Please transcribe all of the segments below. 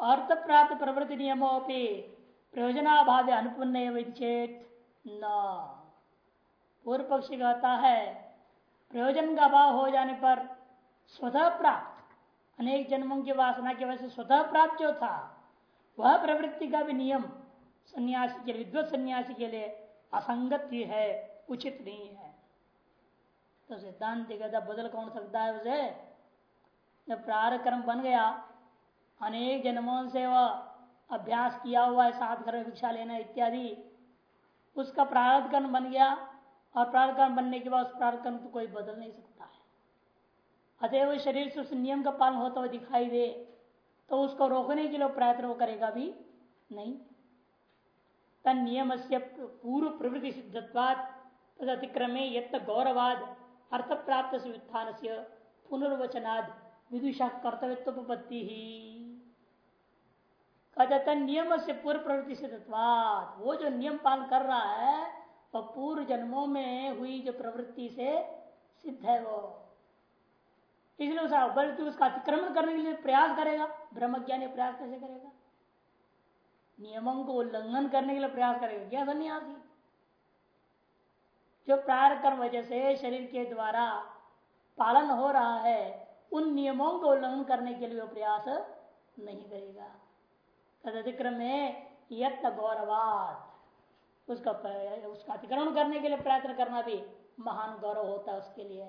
अर्थ प्राप्त प्रवृत्ति नियमों प्रयोजनाभाव अनुपन्न चेत न। पूर्व पक्षी कहता है, प्रयोजन का अभाव हो जाने पर स्वतः प्राप्त। अनेक जन्मों की वासना की वजह से स्वतः प्राप्त जो था, वह प्रवृत्ति का भी नियम सन्यासी के विद्वत सन्यासी के लिए असंगत ही है, उचित नहीं है। तो सिद्धांत कहता बदल कौन सकता है उसे? जब प्रारंभ कर्म बन गया अनेक जन्मों से वह अभ्यास किया हुआ है, सात घर में भिक्षा लेना इत्यादि। उसका प्रारब्ध कर्म बन गया और प्रारब्ध कर्म बनने के बाद उस प्रारब्ध कर्म को कोई बदल नहीं सकता है। अतएव शरीर से उस नियम का पालन होता हुआ दिखाई दे तो उसको रोकने के लिए प्रयत्न वो करेगा भी नहीं। तन नियम से पूर्व प्रवृत्ति सिद्धत्वाद तद अतिक्रमे यत्न गौरवाद अर्थ प्राप्त से उत्थान से पुनर्वचनाद विदुषा कर्तव्योपत्ति ही कहते नियम से पूर्व प्रवृत्ति सिद्धत्वाद वो जो नियम पालन कर रहा है, वह पूर्व जन्मों में हुई जो प्रवृत्ति से सिद्ध है वो। इसलिए उसका बल्कि उसका अतिक्रमण करने के लिए प्रयास करेगा ब्रह्म ज्ञानी प्रयास कैसे करेगा? नियमों को उल्लंघन करने के लिए प्रयास करेगा। क्या सन्यासी? जो प्रार कर्म वजह से शरीर के द्वारा पालन हो रहा है, उन नियमों को उल्लंघन करने के लिए वो प्रयास नहीं करेगा। तदतिक्रम यत्न गौरवाद उसका उसका अतिक्रमण करने के लिए प्रयत्न करना भी महान गौरव होता है उसके लिए।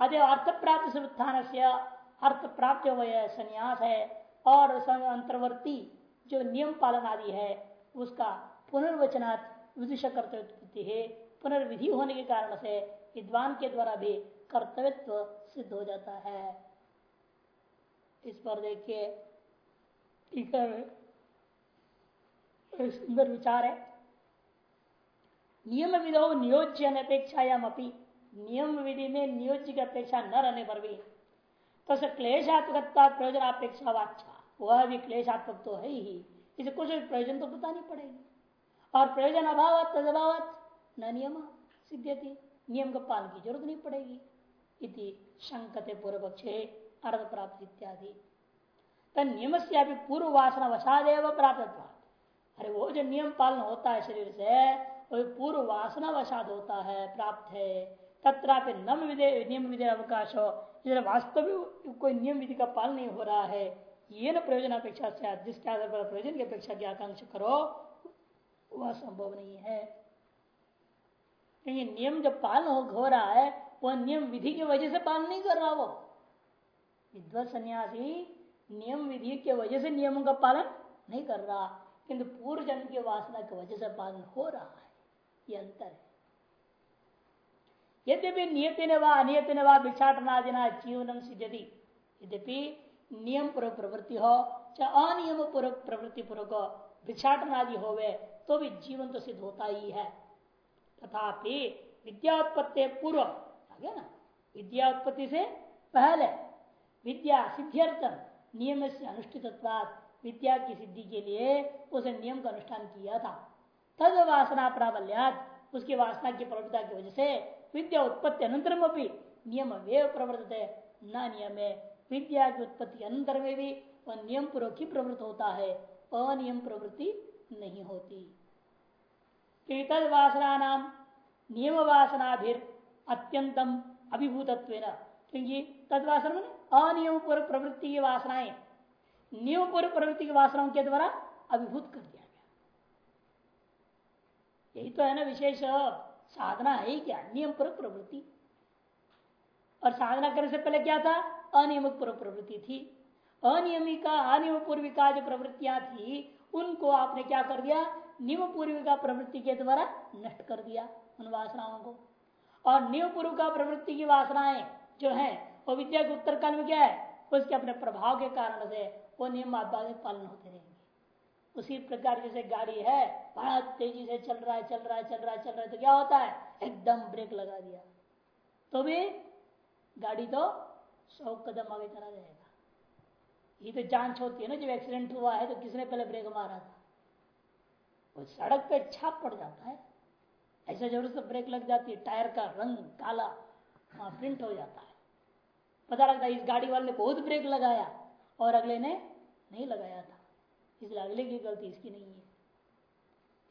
अतः अर्थ प्राप्त से उत्थान से अर्थ प्राप्त हो संन्यास है और अंतर्वर्ती जो नियम पालन आदि है, उसका पुनर्वचनात् विदुषा कर्तव्य है। पुनर्विधि होने के कारण से विद्वान के द्वारा भी कर्तव्यत्व सिद्ध हो जाता है। इस पर देखिए, ठीक है सुंदर विचार है। नियम विधो नियोज्य अपेक्षायाम अपनी नियम विधि में नियोज्य की अपेक्षा न रहने पर भी। तो क्लेशात्मक प्रयोजनापेक्षा वाच्छा वह भी क्लेशात्मक तो है ही। इसे कुछ प्रयोजन तो बतानी पड़ेगी। और प्रयोजन अभाव तदभाव न नियम सिद्धि नियम का पालन की ज़रूरत नहीं पड़ेगी। इति शंकते पूर्व पक्षे अर्थ प्राप्त इत्यादि। नियम से पूर्व वासना वसादेव प्राप्त अरे वो जो नियम पालन होता है शरीर से वो पूर्व वासना वसाद होता है प्राप्त है। तत्रापि नम विधे नियम विधि अवकाश। हो इधर वास्तव में कोई नियम विधि का पालन नहीं हो रहा है। ये न प्रयोजन अपेक्षा से जिसके आधार पर प्रयोजन की अपेक्षा की आकांक्षा करो वह संभव नहीं है। नियम जब पालन हो, हो रहा है वह नियम विधि की वजह से पालन नहीं कर रहा वो। विद्वत सन्यासी नियम विधि की वजह से नियमों का पालन नहीं कर रहा। किंतु पूर्व जन्म की वासना की वजह से पालन हो रहा है। ये अंतर है। यद्यपि नियत न अनियत न भिक्षाटनादिना जीवनम सिद्धि यद्यपि नियम पूर्व प्रवृत्ति हो, चाहे अनियम पूर्व प्रवृत्ति पूर्वक भिक्षाटन आदि होवे तो भी जीवन तो सिद्ध होता ही है। तथापि विद्या उत्पत्ति पूर्व आगे ना विद्या उत्पत्ति से पहले विद्या सिद्ध्यर्थम नियम से अनुष्ठित विद्या की सिद्धि के लिए उसे नियम का अनुष्ठान किया था। तद वासना प्राबल्यात, उसकी वासना की प्रवृत्ता की वजह से विद्या उत्पत्ति अनंतरम भी नियम प्रवृत्त न नियम विद्या की उत्पत्ति अंतर में भी वह नियम पूर्वक ही प्रवृत्त होता है। अनियम प्रवृत्ति नहीं होती। तद वासना नाम नियम वासना भी अत्यंतम अभिभूतत्व क्योंकि तद वासना अनियम पूर्व प्रवृत्ति की वासनाएँ। नियम पूर्व प्रवृत्ति की वासनाओं के द्वारा अभिभूत कर दिया गया। यही तो है ना विशेष साधना है क्या? नियम पूर्व प्रवृत्ति। और साधना करने से पहले क्या था? अनियमित पूर्व प्रवृत्ति थी। अनियमिका अनियम पूर्विका जो प्रवृत्तियाँ थी, उनको आपने क्या कर दिया? नियम पूर्विका प्रवृत्ति के द्वारा नष्ट कर दिया उन वासनाओं को। और नियम पूर्विका प्रवृत्ति की वासनाएँ जो है, वो विद्या के उत्तर काल में क्या है? उसके अपने प्रभाव के कारण से वो नियम पालन होते रहेंगे। उसी प्रकार जैसे गाड़ी है बहुत तेज़ी से चल रहा है, चल रहा है, चल रहा है, चल रहा है तो क्या होता है? एकदम ब्रेक लगा दिया। तो भी गाड़ी तो सौ कदम आगे चला जाएगा। ये तो जाँच होती है ना, जब एक्सीडेंट हुआ है तो किसने पहले ब्रेक मारा था? वो सड़क पे छाप पड़ जाता है। ऐसा ज़रूर से ब्रेक लग जाती है, टायर का रंग काला, वहाँ प्रिंट हो जाता है। पता लगता है इस गाड़ी वाले ने बहुत ब्रेक लगाया। और अगले ने नहीं लगाया था। इसलिए अगले की गलती इसकी नहीं है।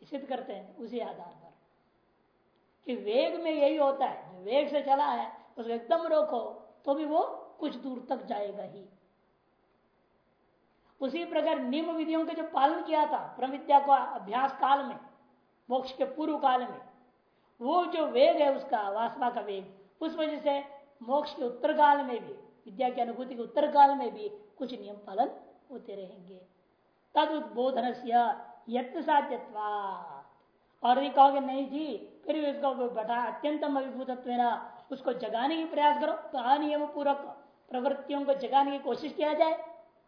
सिद्ध करते हैं उसी आधार पर कि वेग में यही होता है। वेग से चला है, उसको एकदम रोको तो भी वो कुछ दूर तक जाएगा ही। उसी प्रकार नियम विधियों के जो पालन किया था प्रविद्या का अभ्यास काल में, मोक्ष के पूर्व काल में, वो जो वेग है उसका, वासना का वेग, उस वजह से मोक्ष के उत्तर काल में भी, विद्या की अनुभूति के उत्तर काल में भी कुछ नियम पालन होते रहेंगे। तद उद्बोधन यत्न साध्यत्वा और ये कहोगे, नहीं जी, फिर भी उसको बैठा अत्यंतम अभिभूत उसको जगाने की प्रयास करो तो अनियम पूर्वक प्रवृत्तियों को जगाने की कोशिश किया जाए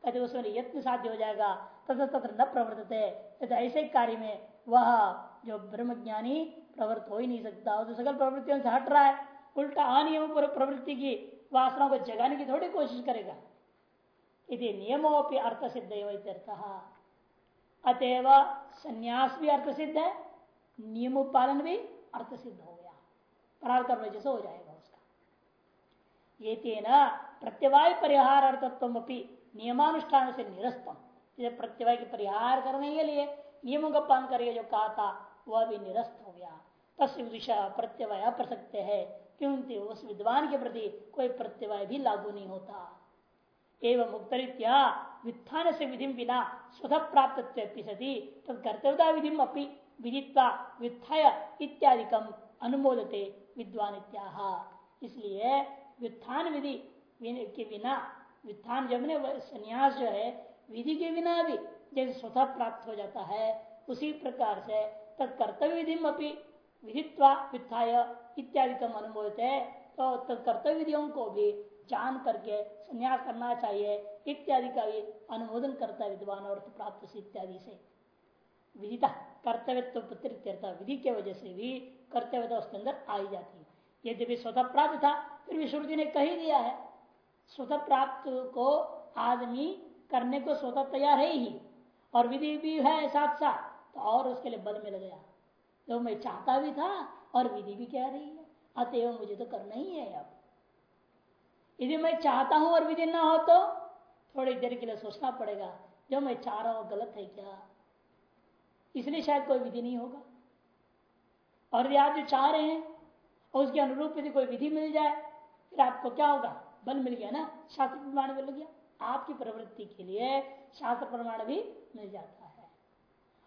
कहते उसमें यत्न साध्य हो जाएगा, तथा तथा न प्रवर्तित। ऐसे कार्य में वह जो ब्रह्मज्ञानी प्रवृत्त हो ही नहीं सकता तो सकल प्रवृत्तियों से हट रहा है। उल्टा अनियम पूर्वक प्रवृत्ति की वासनाओं को जगाने की थोड़ी कोशिश करेगा। यदि नियमों अर्थ सिद्ध अतएव संन्यास भी अर्थ सिद्ध है नियम पालन भी अर्थ सिद्ध हो गया परार्थ जैसे हो जाएगा उसका ये तेना प्रत्यवाय परिहार अर्थत्व नियमानुष्ठान से निरस्तम। प्रत्यवाय के परिहार करने के लिए नियमों का पालन करके जो कहा था वह भी निरस्त हो गया तस्वीर दिशा प्रत्यवाय प्रसक्त है क्योंकि उस विद्वान के प्रति कोई प्रत्यवाय भी लागू नहीं होता। एवं मुक्तरित्या वित्थान से विधि बिना स्वतः प्राप्त सती तो कर्तव्यता विधि अपनी विदित्वा वित्थाय इत्यादिकम अनुमोदते विद्वान इसलिए व्युत्थान विधि के बिना व्युत्थान जब ने संन्यास जो है, विधि के बिना भी जैसे स्वतः प्राप्त हो जाता है, उसी प्रकार से तत्कर्तव्य विधि अपनी विधित्वा वित्थाय इत्यादिकम अनुमोदित है तो तत्कर्तव्य विधियों को भी जान करके संन्यास करना चाहिए, इत्यादि का भी अनुमोदन करता है विद्वान और प्राप्त से इत्यादि से। विदिता कर्तव्य विधि के वजह से भी कर्तव्यता उसके अंदर आई जाती है। यद्यपि स्वतः प्राप्त था, फिर भी श्रुति ने कही दिया है, स्वतः प्राप्त को आदमी करने को स्वतः तैयार है ही, और विधि भी है साथ साथ तो और उसके लिए बल मिल गया। तो मैं चाहता भी था और विधि भी कह रही है, अतएव मुझे तो करना ही है अब। यदि मैं चाहता हूँ और विधि ना हो तो थोड़ी देर के लिए सोचना पड़ेगा, जो मैं चाह रहा हूँ गलत है क्या? इसलिए शायद कोई विधि नहीं होगा। और यदि आप जो चाह रहे हैं, और उसके अनुरूप यदि कोई विधि मिल जाए, फिर आपको क्या होगा? बल मिल गया ना? शास्त्र प्रमाण मिल गया। आपकी प्रवृत्ति के लिए शास्त्र प्रमाण भी मिल जाता है।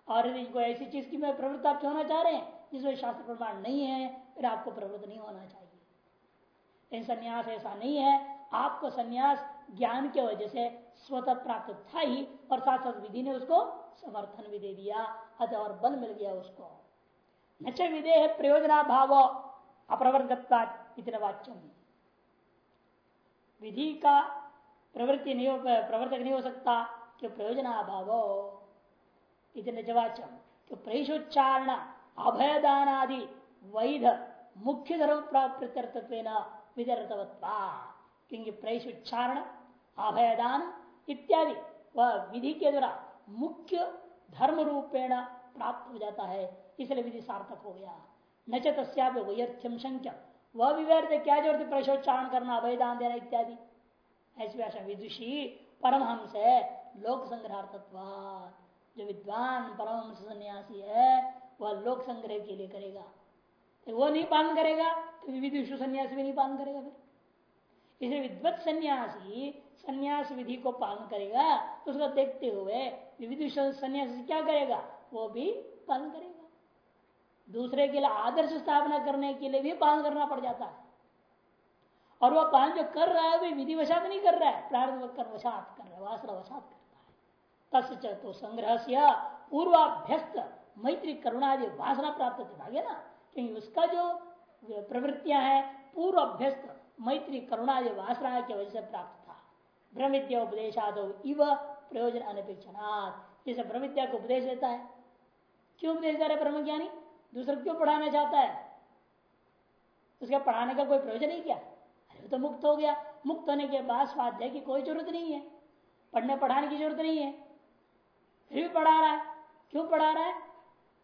और यदि कोई ऐसी चीज़ की मैं प्रवृत्ति आप होना चाह रहे हैं, जिसमें शास्त्र प्रमाण नहीं है, फिर आपको प्रवृत्त नहीं होना चाहिए। लेकिन संन्यास ऐसा नहीं है। आपको संन्यास ज्ञान के वजह से स्वतः प्राप्त था ही और साथ साथ विधि ने उसको समर्थन भी दे दिया। अतः और बल मिल गया उसको। न विधेय प्रयोजना भाव अप्रवर्गत्वा इतने वाच्यम। विधि का प्रवृत्ति नहीं हो, प्रवर्तक नहीं हो सकता, क्यों प्रयोजनाभाव इतने जवाचम क्यों प्रयोजोच्चारण अभयदान आदि वैध मुख्य धर्म प्रत्यर्थत्व क्योंकि प्रयश उच्चारण अभयदान इत्यादि। वह विधि के द्वारा मुख्य धर्म रूपेण प्राप्त हो जाता है। इसलिए विधि सार्थक हो गया। न चत्यर्थ्यम संख्या वह भी व्यर्थ क्या ज़रूरत प्रशोच्चारण करना, अभयदान देना इत्यादि। ऐसी विदुषी परमहंस है लोक संग्रहार्थत्व जो विद्वान परमहंस सन्यासी है, वह लोक संग्रह के लिए करेगा। वो नहीं पालन करेगा तो विधि सन्यासी भी नहीं पालन करेगा फिर। इसलिए विद्वत सन्यासी, संन्यास विधि को पालन करेगा तो उसको देखते हुए विविध विश्व सन्यासी क्या करेगा? वो भी पालन करेगा। दूसरे के लिए आदर्श स्थापना करने के लिए भी पालन करना पड़ जाता है। और वह पालन जो कर रहा है वही विधि वशात नहीं कर रहा है। प्रार्थ कर वशात कर रहा है वासना वशात करता है। तस् तो संग्रह पूर्वाभ्यस्त मैत्री करुणादि वासना प्राप्त भाग्य ना? क्योंकि उसका जो प्रवृत्तियाँ है पूर्व अभ्यस्त मैत्री, करुणा, जो वासना की वजह से प्राप्त था। ब्रह्म विद्या उपदेशाद इव प्रयोजन अनपेक्षणात्। जैसे ब्रह्म विद्या को उपदेश देता है। क्यों उपदेश दे रहा है ब्रह्म ज्ञानी दूसरे क्यों पढ़ाना चाहता है? उसके पढ़ाने का कोई प्रयोजन नहीं क्या? अरे तो मुक्त हो गया। मुक्त होने के बाद स्वाध्याय की कोई ज़रूरत नहीं है। पढ़ने, पढ़ाने की ज़रूरत नहीं है। फिर भी पढ़ा रहा है। क्यों पढ़ा रहा है?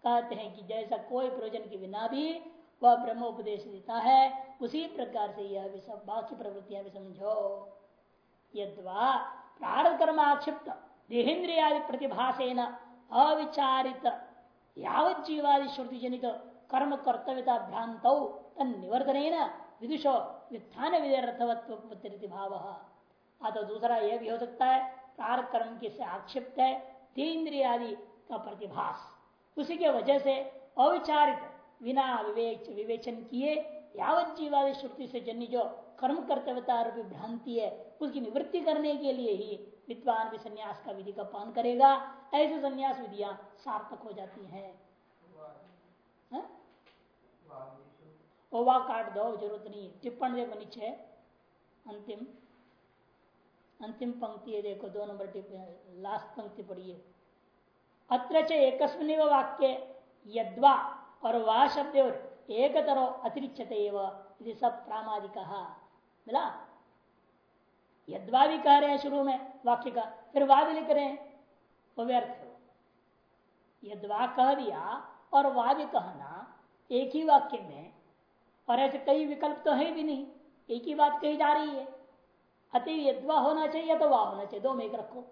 कहते हैं कि जैसा कोई प्रयोजन के बिना भी वह ब्रह्म उपदेश देता है, उसी प्रकार से यह भी सब बाकी प्रवृत्तियाँ भी समझो। यदवा प्रारंभ कर्म आक्षिप्त, देहेन्द्रियादि प्रतिभासेन अविचारित, यावत जीवादि श्रुति जनित कर्म कर्तव्यता भ्रांत तनिवर्तन विदुषो व्युत्थान विधेयर्थवत्व भाव। अतः दूसरा यह भी हो सकता है प्रार कर्म के से आक्षिप्त है तेन्द्रियादि का प्रतिभास। उसी के वजह से अविचारित, बिना विवेचन किए यावत जीवादि श्रुति से जन्य जो कर्म कर्तव्यता रूपी भ्रांति है, उसकी निवृत्ति करने के लिए ही विद्वान भी संन्यास का विधि का पालन करेगा। ऐसे संन्यास विधियाँ सार्थक हो जाती हैं। ओवा काट दो, ज़रूरत नहीं टिप्पण देखो नीचे अंतिम अंतिम पंक्ति है, देखो, दो नंबर लास्ट पंक्ति पढ़िए। अत्र एक वाक्य यद्वा और वह शब्द एक तरो अतिरिक्त सब प्रामादिक मिला? यद्वा भी कह रहे हैं शुरू में वाक्य का फिर वाद लिख रहे हैं वो व्यर्थ। हो यद्वा कह दिया और वाद कहना एक ही वाक्य में, और ऐसे कई विकल्प तो है भी नहीं, एक ही बात कही जा रही है। अति यद्वा होना चाहिए तो वाह होना चाहिए, दो में एक रखो।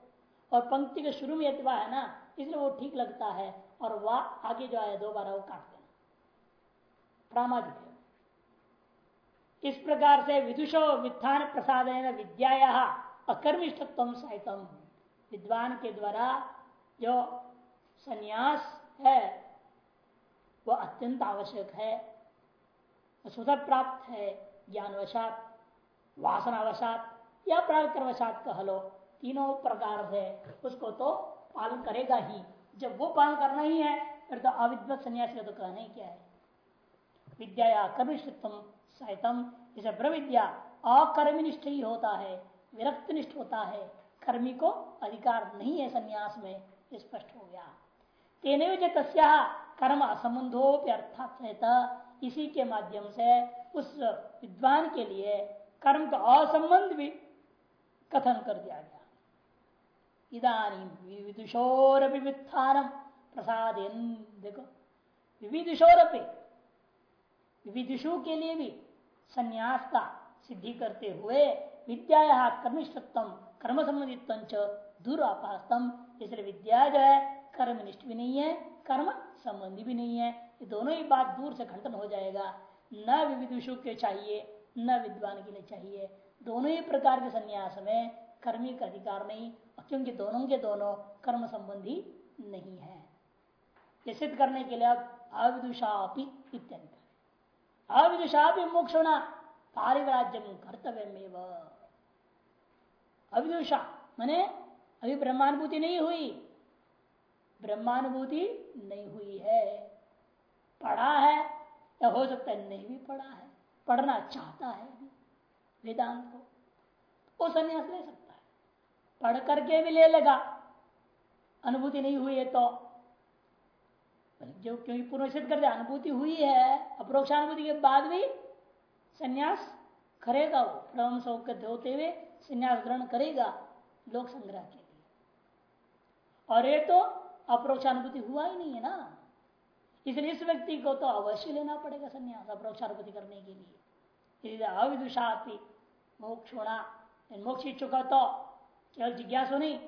और पंक्ति के शुरू में यद्वा है ना, इसलिए वो ठीक लगता है और वाह आगे जो आया दो बार वो काट देना। प्रामादिक है। इस प्रकार से विदुषो वित्थान प्रसाद विद्या अकर्मिष्ठत्व सहितम विद्वान के द्वारा जो संन्यास है वह अत्यंत आवश्यक है। स्वतः प्राप्त है, ज्ञानवशात, वासनावशात या प्राकृवशात कह लो। तीनों प्रकार से उसको तो पालन करेगा ही। जब वो पालन करना ही है, फिर तो अविद्वत सन्यासी का तो कहना ही क्या है? विद्या या कर्मिष्ठत्व सहितम। जैसे ब्रविद्या अकर्मनिष्ठ ही होता है विरक्त निष्ठ होता है। कर्मी को अधिकार नहीं है संन्यास में स्पष्ट हो गया। तेने तस्या कर्म असंबंधोप्य अर्थात इसी के माध्यम से उस विद्वान के लिए कर्म का असंबंध भी कथन कर दिया गया। इधानी विदुषोर वित्थानम प्रसाद देखो। विविदुषोर विविदुषु के लिए भी संन्यास का सिद्धि करते हुए विद्या कर्मिष्ठत्व कर्म संबंधित दुरापास्तम इसलिए विद्या जो है, कर्मनिष्ठ भी नहीं है कर्म संबंधी भी नहीं है। ये दोनों ही बात दूर से खंडन हो जाएगा। न विविदुषु के चाहिए, न विद्वान के लिए चाहिए। दोनों ही प्रकार के संन्यास में कर्मी का अधिकार नहीं, क्योंकि दोनों के दोनों कर्म संबंधी नहीं है। ये सिद्ध करने के लिए अब अविदुषा इत्यंत। अविदुषा भी मोक्षणा पारिवराज्यम कर्तव्य में अविदुषा मैने अभी ब्रह्मानुभूति नहीं हुई। ब्रह्मानुभूति नहीं हुई है। पढ़ा है, या हो सकता है नहीं भी पढ़ा है। पढ़ना चाहता है वेदांत को। वो संन्यास ले सकता पढ़ करके भी ले लगा। अनुभूति नहीं हुई है तो। जो क्योंकि पूर्व सिद्ध करते अनुभूति हुई है, अप्रोक्षानुभूति के बाद भी संन्यास करेगा वो। प्रम सौख्य होते हुए संन्यास ग्रहण करेगा लोक संग्रह के लिए। और ये तो अप्रोक्षानुभूति हुआ ही नहीं है ना। इसलिए इस व्यक्ति को तो अवश्य लेना पड़ेगा संन्यास अप्रोक्षानुभूति करने के लिए। अविदुषा मोक्षोणा मोक्ष इच्छुक तो केवल जिज्ञासु नहीं।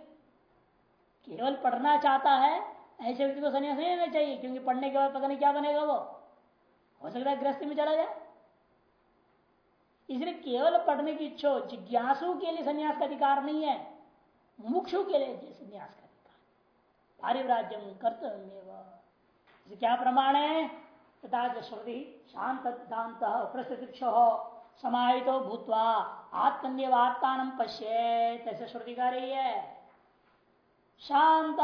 केवल पढ़ना चाहता है, ऐसे व्यक्ति को संन्यास नहीं लेना चाहिए, क्योंकि पढ़ने के बाद पता नहीं क्या बनेगा वो। हो सकता है गृहस्थी में चला जाए। इसलिए केवल पढ़ने की इच्छा जिज्ञासु के लिए संन्यास का अधिकार नहीं है मुक्षु के लिए संन्यास का अधिकार पारिव्राज्यम कर्तव्य क्या प्रमाण है? तथा श्रुति शांत प्रस्थित हो समाहित भूतवा आत्मन्यवात्मान पश्ये। तैसे श्रुति कर रही है। शांत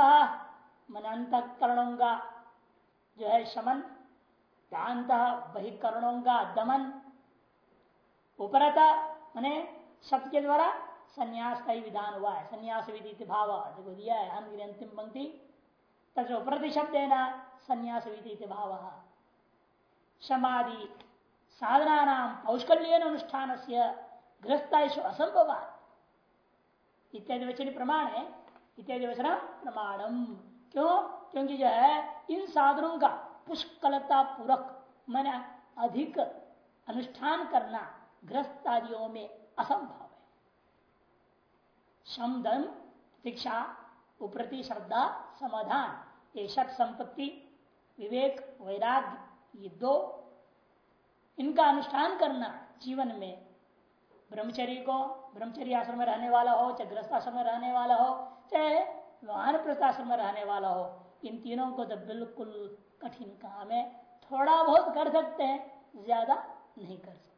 मन अंतकरणों का जो है शमन शांत बहिकरणों का दमन। उपरता मैंने शब्द के द्वारा संन्यास का ही विधान हुआ है। संन्यास विधि भाव, देखो दिया है, हम अंतिम पंक्ति। तथा उपरति शब्द है ना संन्यास विधि भाव। समाधि साधना नाम औष्कल्य अनुष्ठान से गृहस्थाइश असंभव इत्यादि वचन प्रमाण है इत्यादि वचन प्रमाणम। क्यों? क्योंकि जो है इन साधनों का पुष्कलता पूर्वक मैंने अधिक अनुष्ठान करना ग्रस्त आदियों में असंभव है। शम शिक्षा उप्रति श्रद्धा, समाधान, ये षट संपत्ति, विवेक, वैराग्य, ये दो इनका अनुष्ठान करना जीवन में। ब्रह्मचर्य को ब्रह्मचर्य आश्रम में रहने वाला हो चाहे ग्रस्त आश्रम में रहने वाला हो चाहे वाहन प्रस्थाश्रम में रहने वाला हो इन तीनों को तो बिल्कुल कठिन काम है। थोड़ा बहुत कर सकते हैं ज़्यादा नहीं कर सकते।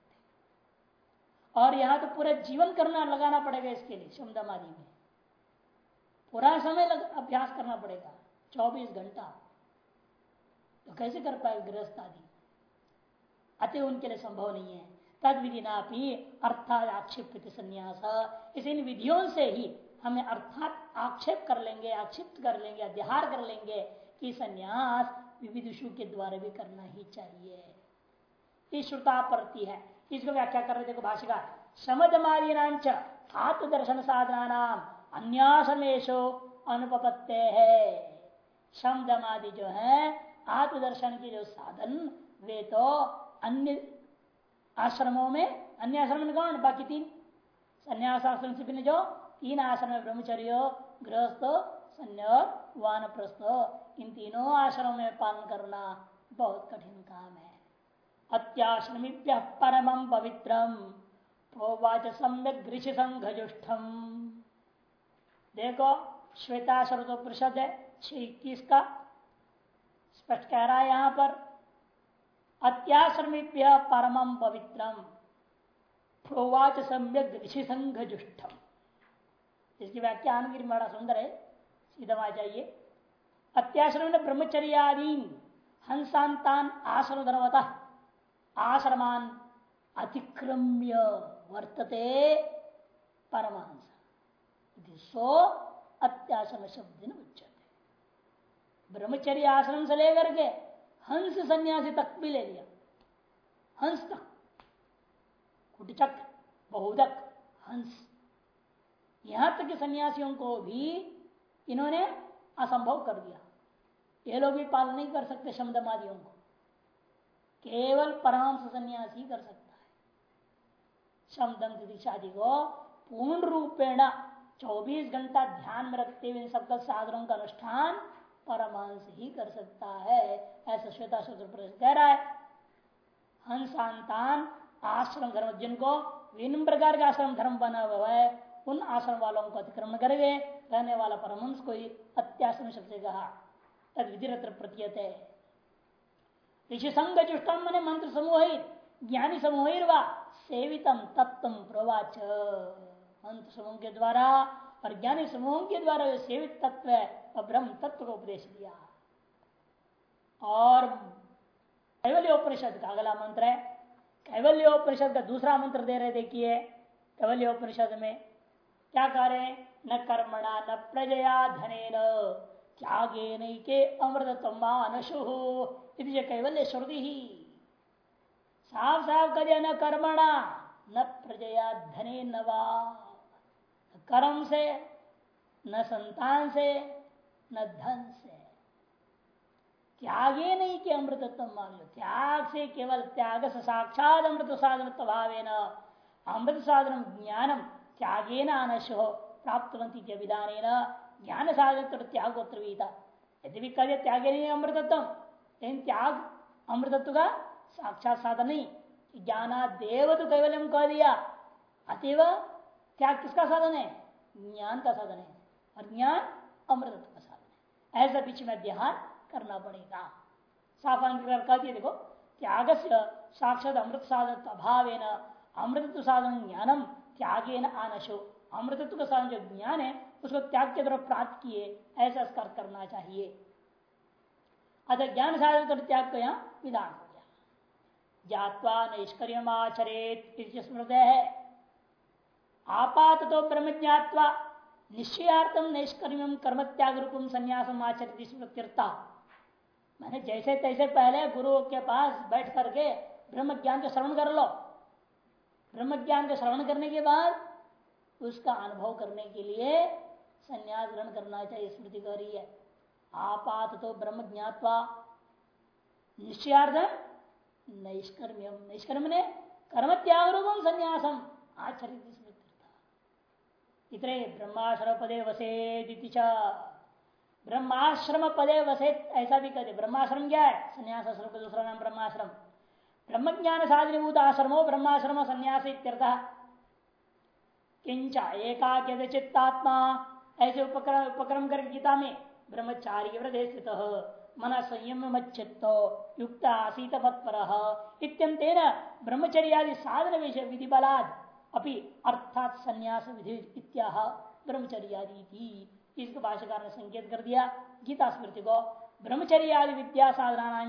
और यहाँ तो पूरा जीवन करना लगाना पड़ेगा इसके लिए शमदमादि में। पूरा समय लग, अभ्यास करना पड़ेगा 24 घंटा। तो कैसे कर पाए गृहस्थ आदि? अति उनके लिए संभव नहीं है। तद विधि ना भी अर्थात आक्षेप संन्यास। इस इन विधियों से ही हमें अर्थात आक्षेप कर लेंगे, आक्षिप्त कर लेंगे, अध्याहार कर लेंगे कि संन्यास विविधुषु के द्वारा भी करना ही चाहिए। श्रुता पड़ती है। इसको व्याख्या कर रहे देखो भाषिका शमदमादीनाच आत्मदर्शन साधना नाम अन्यासमेशो अनुपत्ते है। शमदमादि जो है, आत्मदर्शन की जो साधन वे तो अन्य आश्रमों में, अन्य आश्रम में कौन? बाकी तीन। संन्यास आश्रम से जो? तीन आश्रम में ब्रह्मचर्य, गृहस्थ, संन्यास, वानप्रस्थ। इन तीनों आश्रमों में पालन करना बहुत कठिन काम है। अत्याश्रमीभ्य परम पवित्रम प्रोवाच सम्यक गृष संघजुष्ठम देखो श्वेता श्रोतो परिषद है छह इक्कीस का स्पष्ट कह रहा है यहाँ पर? अत्याश्रमीभ्य परम पवित्रम। प्रोवाच सम्यक संघ जुष्टम इसकी व्याख्या आनगिरी बड़ा सुंदर है। सीधा आ जाइए। अत्याश्रम ब्रह्मचर्यादीन हंसांतान आश्रम धर्मता आश्रमान अतिक्रम्य वर्तते परमहंस। सो अत्याश्रम शब्द उच्चते ब्रह्मचर्य आश्रम से लेकर के हंस सन्यासी तक भी ले लिया। हंस तक। कुटचक, बहुदक, हंस। यहाँ तक के सन्यासियों को भी इन्होंने असंभव कर दिया। ये लोग भी पालन नहीं कर सकते शमदमादियों को। केवल परमांश सन्यासी कर सकता है। शमदम दिशादि को पूर्ण रूपेण 24 घंटा ध्यान में रखते हुए सकल साधनों का अनुष्ठान परमांश ही कर सकता है, ऐसा श्वेता सूत्र कह रहा है। हंसांतान आश्रम धर्म, जिनको विभिन्न प्रकार का आश्रम धर्म बना हुआ है, उन आश्रम वालों को अतिक्रमण करके रहने वाला परमहंस को ही अत्याश्रम शब्द से कहा। तद विधिरत्र प्रतीयत। है ऋषि संघ जुष्टम मन मंत्र समूह, ज्ञानी समूह सेवितम तत्व प्रवाच। मंत्र समूह के द्वारा और ज्ञानी समूह के द्वारा जो सेवित तत्व है और ब्रह्म तत्व को उपदेश दिया। और कैवल्योपनिषद का अगला मंत्र है। कैवल्योपनिषद का दूसरा मंत्र दे रहे, देखिए, कैवल्योपनिषद में क्या कह रहे न कर्मणा, न प्रजया धने न त्यागे नहीं के अमृत मानशु कैवल्य श्रुति ही साफ़ साफ़ कर न कर्मणा, न प्रजया धने नवा कर्म से, न संतान से, न धन से। त्यागे नहीं कि अमृतत्व मान लो। त्याग से केवल त्याग से साक्षात अमृत साधन भावे न। अमृत साधन ज्ञानम त्यागे नशो प्राप्त विधान ज्ञान साधन त्यागोत्तर यदि भी कह त्यागे नहीं अमृतत्व, लेकिन त्याग अमृतत्व का साक्षात साधन नहीं। ज्ञाना देव तो कैवल्यम कह दिया। अतिव त्याग किसका साधन है? ज्ञान का साधन है। और ज्ञान अमृतत्व का साधन है। ऐसा बीच में अध्ययन करना पड़ेगा। साफ़ कह दिए देखो त्याग से साक्षात अमृत साधन अभाव अमृतत्व साधन ज्ञानम त्यागे न आनशो। अमृतत्व का साधन जो ज्ञान है, उसको त्याग के द्वारा प्राप्त किए, ऐसा करना चाहिए। अतः ज्ञान साधन कर त्याग का यहाँ विधान हो गया। जात्वा निष्कर्यमाचरेत स्मृत। है आपात तो ब्रह्म ज्ञातवा निश्चयार्थम निष्कर्म कर्म त्याग रूपम संन्यासम आचरित मैंने जैसे तैसे पहले गुरु के पास बैठ करके ब्रह्म ज्ञान का श्रवण कर लो। ब्रह्म ज्ञान का श्रवण करने के बाद उसका अनुभव करने के लिए संन्यास ग्रहण करना चाहिए, स्मृति कर रही है। आपात तो ब्रह्म ज्ञातवा निश्चयार्थ नैष्कर्म्यम नैष्कर्म ने कर्म त्याग रूपम संन्यासम आचरित इतरे ब्रह्माशर पदे वसे ब्रह्माश्रम पदे वसे ऐसा भी कहते ब्रह्माश्रम क्या है? संन्यास आश्रम का दूसरा नाम ब्रह्माश्रम। ब्रह्म ज्ञान साधनीभूत आश्रमो ब्रह्माश्रम संन्यास किंच एकाग्य चित्तात्मा ऐसे उपक्रम उपक्रम कर गीता में ब्रह्मचारी व्रत स्थित। मन संयम मच्चित्तो युक्त आसीत पत्पर इत्यंतेन ब्रह्मचर्यादि साधन विषय विधि बलाद अपि अर्थात संन्यास विधि इत्याह ब्रह्मचर्यादि इसको भाषाकार ने संकेत कर दिया गीता स्मृति को ब्रह्मचर्यादि विद्या साधना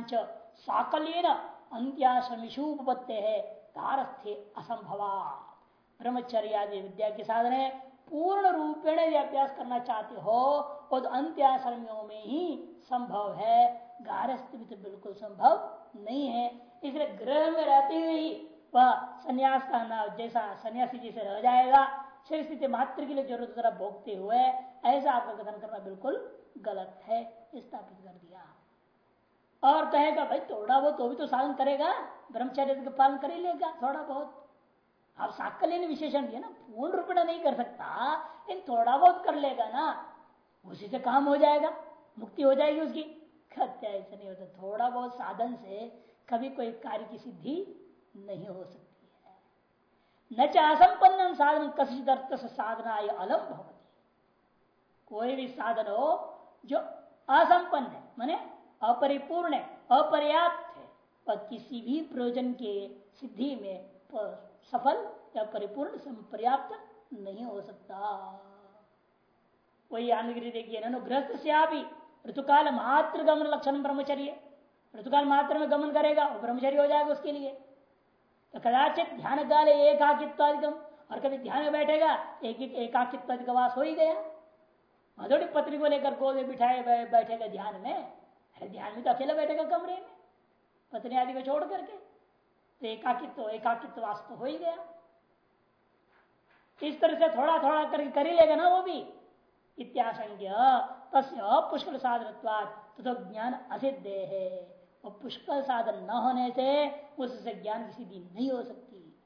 साकल्यन अंत्याश्रमिशुपत्ते है तारस्थे असंभवा ब्रह्मचर्यादि विद्या के साधन पूर्ण रूपेण यदि अभ्यास करना चाहते हो तो अंत्याश्रमियों में ही संभव है। गारस्थ भी तो बिल्कुल संभव नहीं है। इसलिए ग्रह में रहते हुए ही वह संन्यास का नाम जैसा सन्यासी जैसे रह जाएगा, शरीर स्थिति मात्र के लिए ज़रूरत जरा भोगते हुए, ऐसा आपका कथन करना बिल्कुल गलत है, स्थापित कर दिया। और कहेगा, भाई, थोड़ा बहुत तो भी तो साधन करेगा, ब्रह्मचर्य का पालन कर ही लेगा, थोड़ा बहुत। आप साकल्य विशेषण दिया ना, पूर्ण रूप नहीं कर सकता, लेकिन थोड़ा बहुत कर लेगा ना, उसी से काम हो जाएगा, मुक्ति हो जाएगी उसकी। कहते ऐसा नहीं होता, थोड़ा बहुत साधन से कभी कोई कार्य की सिद्धि नहीं हो सकती है। न चासंपन्न साधन कसित अर्थ से साधना ये अलग भवती। कोई भी साधन हो जो असंपन्न है, माने अपरिपूर्ण है, अपर्याप्त है और किसी भी प्रयोजन के सिद्धि में सफल या परिपूर्ण पर्याप्त नहीं हो सकता। वही आनगिरी देखिए अनुग्रस्त से आप ही ऋतुकाल मात्र गमन लक्षण ब्रह्मचर्य। ऋतुकाल मात्र में गमन करेगा, वो ब्रह्मचर्य हो जाएगा उसके लिए। तो कदाचित ध्यान काल एकाकित्वादिगम और कभी ध्यान में बैठेगा, एक एक एकाकित्वादिक वास हो ही गया। मधुड़ी पत्री को लेकर गोद में बिठाए बैठेगा ध्यान में अरे ध्यान में तो अकेला बैठेगा कमरे में, पत्नी आदि को छोड़ करके। तो एकाकित्व एकाकित्व वास तो हो ही गया। इस तरह से थोड़ा थोड़ा करके कर ही लेगा ना वो भी। इत्याशंक्य तस्य पुष्कल साधन तो ज्ञान असिद्ध है। और पुष्कल साधन न होने से उससे ज्ञान की सिद्धि नहीं हो सकती।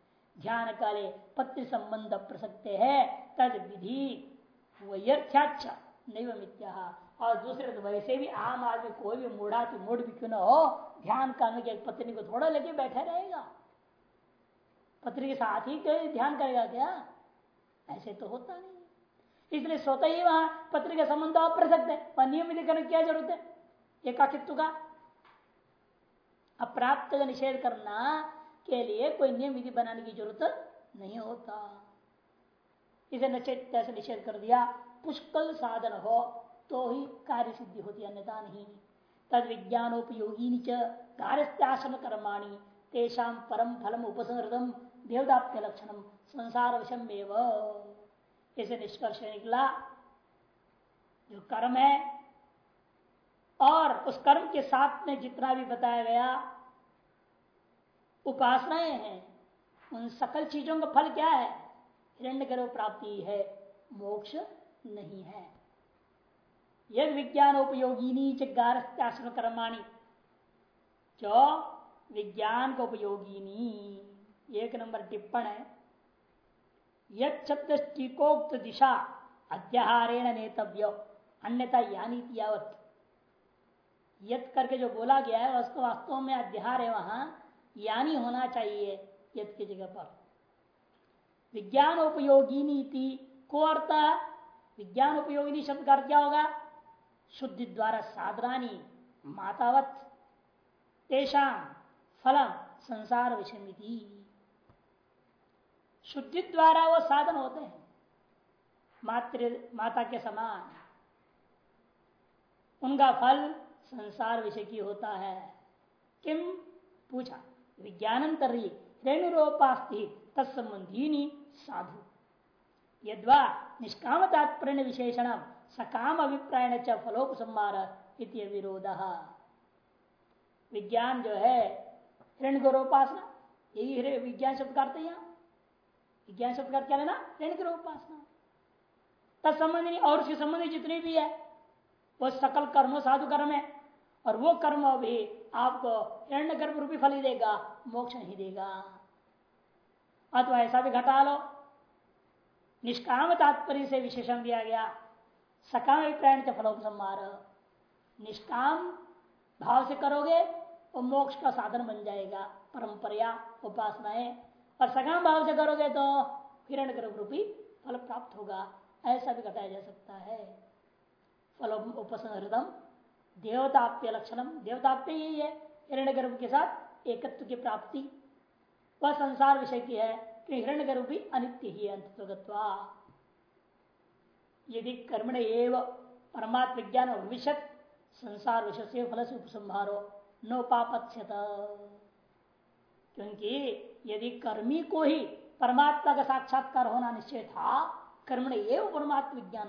ध्यान काले पत्र संबंध प्रसक्ते है, तद विधि व्यर्थ्याच नहीं मिथ्या। और दूसरे तो वैसे भी आम आदमी कोई भी मूढ़ा तो मूड भी क्यों ना हो, ध्यान करने की पत्नी को थोड़ा लेके बैठा रहेगा? पत्नी के साथ ही ध्यान करेगा क्या? ऐसे तो होता नहीं। इसलिए स्वतः ही वहाँ पत्र का संबंध अप्रसक्त है। वह नियमित करने क्या ज़रूरत है? एकाकित्व का अप्राप्त का निषेध करना के लिए कोई नियम विधि बनाने की ज़रूरत नहीं होता। इसे नचेत से निषेध कर दिया, पुष्कल साधन हो तो ही कार्य सिद्धि होती, अन्यथा नहीं। तद विज्ञानोपयोगी कार्यस्यासन कर्माणी, तेषा परम फलम उपसंहृतम देवदाप्य लक्षणम, संसार वशम इसे निष्कर्ष निकला, जो कर्म है और उस कर्म के साथ में जितना भी बताया गया, उपासनाएँ हैं, उन सकल चीज़ों का फल क्या है? हिरण्य गर्भ प्राप्ति है, मोक्ष नहीं है। यद विज्ञान उपयोगिनी चाश्रम कर्माणी। जो विज्ञान को उपयोगिनी, एक नंबर टिप्पण है। यद दिशा, अध्याहारेण नेतव्य, अन्यथा यानी यावत। यत करके जो बोला गया है, उसको वास्तव में अध्यार है वहाँ, यानी होना चाहिए यद की जगह पर। विज्ञान उपयोगी नीति को अर्थ? विज्ञान उपयोगिनी शब्द का अर्थ क्या होगा? शुद्धि द्वारा साधरानी मातावत, तेषा फलम, संसार विषमिति। शुद्धि द्वारा वो साधन होते हैं, मातृ, माता के समान। उनका फल संसार विषय की होता है। किम? पूछा। विज्ञानंतरी रेणुरोपास्ति। तत्सबंधी साधु। यद्वा निष्काम तात्पर्य विशेषण सकाम अभिप्राय च फलोपसंहार विरोध विज्ञान जो है हिरण गौरोपासना यही विज्ञान शब्द करते हैं विज्ञान शब्द का क्या लेना? हिरण तत्संबंधी और उसके संबंधी जितने भी है, वो सकल कर्म, साधु कर्म है। और वो कर्म भी आपको हिरण्य गर्भ रूपी फल ही देगा, मोक्ष नहीं देगा। अथवा ऐसा भी घटा लो। निष्काम तात्पर्य से विशेषण दिया गया, सकाम अभिप्राण से फलोपसंहार निष्काम भाव से करोगे तो मोक्ष का साधन बन जाएगा, परंपरा, उपासनाएँ। और सकाम भाव से करोगे तो हिरण गर्भ रूपी फल प्राप्त होगा। ऐसा भी घटाया जा सकता है। फल उपसंहृतम देवताप्य लक्षणम। देवताप्य यही है हिरण्य गर्भ के साथ एकत्व की प्राप्ति। वह संसार विषय की है कि हिरण्य गर्भ भी अनित्य ही अंतत्वगत्वा यदि कर्मण एव परमात्म विज्ञान भविष्य संसार विषय से फल से उपसंहारो नोपापत्स्यत क्योंकि यदि कर्मी को ही परमात्मा का साक्षात्कार होना निश्चय था, कर्मण एवं परमात्म विज्ञान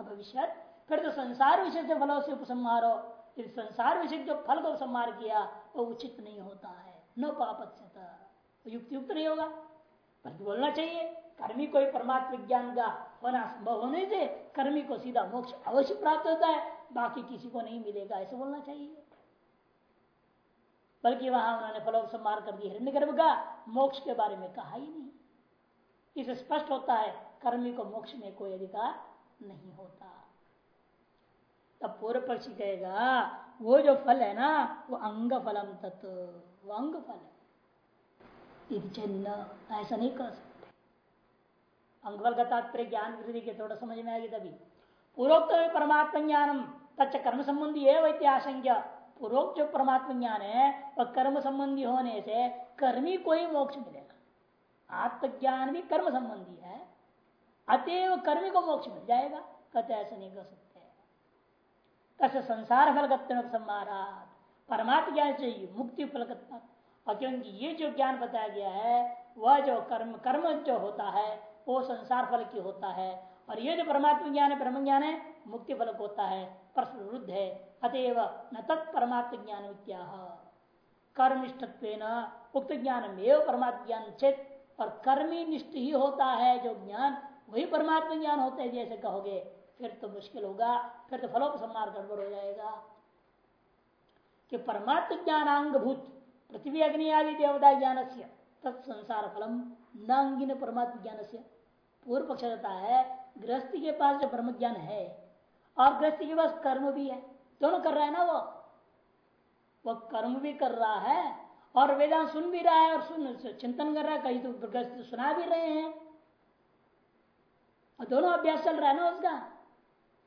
भविष्य फिर तो संसार विषय से फलों से उपसंहारो इस संसार विषय जो फल को संहार किया, वो उचित नहीं होता है। न पापत्सत युक्त युक्त नहीं होगा। पर बोलना चाहिए, कर्मी को परमात्म विज्ञान का होना संभव होने से कर्मी को सीधा मोक्ष अवश्य प्राप्त होता है। बाकी किसी को नहीं मिलेगा, ऐसे बोलना चाहिए। बल्कि वहाँ उन्होंने फलों संहार कर दिया। हिरण्य गर्भ का मोक्ष के बारे में कहा ही नहीं। इसे स्पष्ट होता है, कर्मी को मोक्ष में कोई अधिकार नहीं होता। तब पूर्व पक्षी कहेगा, वो जो फल है ना, वो अंग फलम तत्व वो अंग फल है। ऐसा नहीं कर सकते। अंग फल का तात्पर्य ज्ञान वृद्धि के थोड़ा समझ में आएगी तभी। पूर्वोक्त परमात्म ज्ञानम, तच्च कर्म संबंधी है वैत्याशंक्य पूर्वोक्त जो परमात्म ज्ञान है, वह कर्म संबंधी होने से कर्मी को ही मोक्ष मिलेगा। आत्मज्ञान भी कर्म संबंधी है, अतएव कर्मी को मोक्ष मिल जाएगा। कहते ऐसा नहीं कर सकते। तसे संसार फलगत्व संहारात परमात्म ज्ञान चाहिए मुक्ति फलगत्व और क्योंकि ये जो ज्ञान बताया गया है, वह जो कर्म कर्म जो होता है, वो संसार फल की होता है। और ये जो परमात्म ज्ञान है, ब्रह्म ज्ञान है, मुक्ति फल होता है, परस्पर विरुद्ध है। अतएव न तत् परमात्म ज्ञान कर्मनिष्ठत्व उक्त ज्ञान में परमात्म ज्ञान चेत और कर्मी निष्ठ ही होता है जो ज्ञान, वही परमात्म ज्ञान होता है जैसे कहोगे। फिर तो मुश्किल होगा, फिर तो फलों संहार गड़बड़ हो जाएगा। कि परमात्म ज्ञानांगभूत, पृथ्वी अग्नि आदि देवता ज्ञान से तत्संसार फलम, नांगिन परमात्म ज्ञान से पूर्व पक्ष रहता है, गृहस्थी के पास जो ब्रह्म ज्ञान है, और गृहस्थी के पास कर्म भी है। दोनों कर रहा है ना वो? वो कर्म भी कर रहा है, और वेदांत सुन भी रहा है, और सुन, चिंतन कर रहा है, कहीं तो सुना भी रहे हैं। और दोनों अभ्यास चल रहा है ना उसका?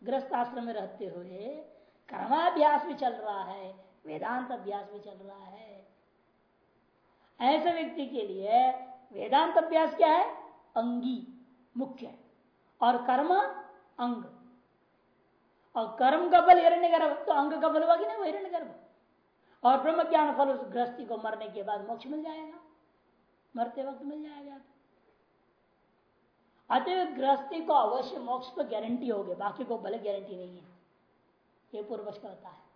ग्रस्त आश्रम में रहते हुए कर्माभ्यास भी चल रहा है, वेदांत अभ्यास भी चल रहा है। ऐसे व्यक्ति के लिए वेदांत अभ्यास क्या है? अंगी मुख्य है। और कर्म अंग। और कर्म का बल हिरण्य गर्भ तो अंग का बल होगा ना वो हिरण्य गर्भ। और ब्रह्म ज्ञान फल उस गृहस्थी को मरने के बाद मोक्ष मिल जाएगा। मरते वक्त मिल जाएगा। अतः गृहस्थी को अवश्य मोक्ष तो गारंटी होगी, बाकी को भले गारंटी नहीं है। ये पूर्वज कहता है।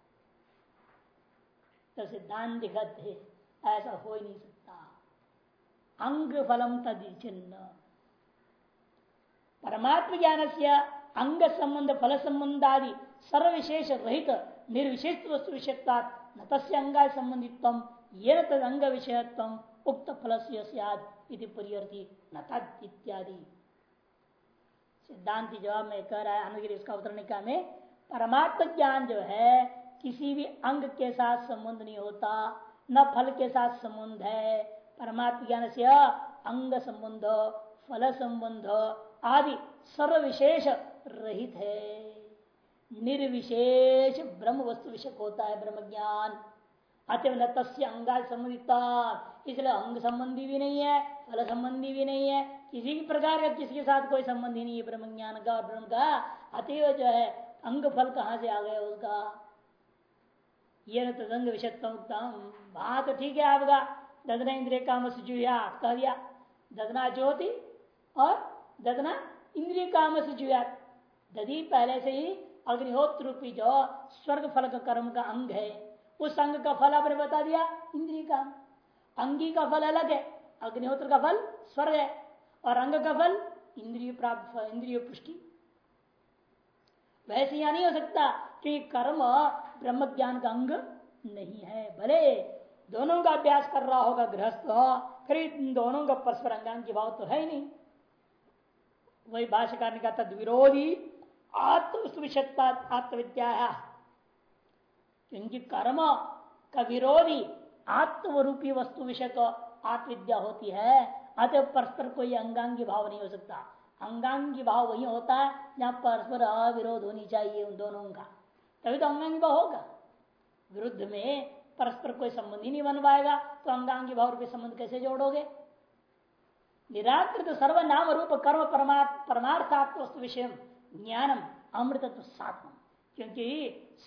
तो सिद्धांत दिखत है, ऐसा हो ही नहीं सकता। अंग फलम तद चिन्ह परमात्म ज्ञान से अंग संबंध, फल संबंध आदि सर्वविशेष रहित, निर्विशेष वस्तु विषयता न तस्य अंगा संबंधित्व ये तद अंग विषयत्व उक्त फल से सियाद इति परिवर्ती न तद इत्यादि। सिद्धांति जवाब में कह रहा है, अनुगिरी उसका उत्तर में परमात्म ज्ञान जो है, किसी भी अंग के साथ संबंध नहीं होता, न फल के साथ संबंध है। परमात्म ज्ञान से अंग संबंध, फल संबंध आदि सर्व विशेष रहित है। निर्विशेष ब्रह्म वस्तु विषय होता है ब्रह्म ज्ञान अतः न तस्य अंगा संबंधिता। इसलिए अंग संबंधी भी नहीं है, फल संबंधी भी नहीं है, किसी भी प्रकार का किसके साथ कोई संबंध ही नहीं है, ब्रह्म ज्ञान का और ब्रह्म का, अतएव जो है, अंग फल कहाँ से आ गया उसका? ये न तदंग विषयत्म बात तो ठीक है आपका ददना इंद्रिय काम से कह दिया। ददना ज्योति और ददना इंद्रिय काम से जुया दधी पहले से ही अग्निहोत्र जो स्वर्ग फल का कर्म का अंग है, उस अंग का फल आपने बता दिया, इंद्रिय काम। अंगी का फल अलग है, अग्निहोत्र का फल स्वर्ग है, और अंग का फल इंद्रिय प्राप्त, इंद्रिय पुष्टि। वैसे यहाँ नहीं हो सकता कि कर्म ब्रह्म ज्ञान का अंग नहीं है, भले दोनों का अभ्यास कर रहा होगा गृहस्थ, फिर इन दोनों का परस्पर अंगान की भाव तो है ही नहीं। वही भाष्यकार ने कहा था विरोधी आत्म विषयता आत्मविद्या कर्म का विरोधी आत्मरूपी वस्तु विषय को आत्मविद्या होती है। अतः परस्पर कोई अंगांगी भाव नहीं हो सकता। अंगांगी भाव वही होता है जहाँ परस्पर अविरोध होनी चाहिए उन दोनों का। तभी तो अंगांगी भाव होगा। विरुद्ध में परस्पर कोई संबंध ही नहीं बन पाएगा तो अंगांगी भाव रूपी संबंध कैसे जोड़ोगे? निराकृत सर्वनाम रूप कर्म परमार्थात्म विषय ज्ञानम अमृतत्व साधन क्योंकि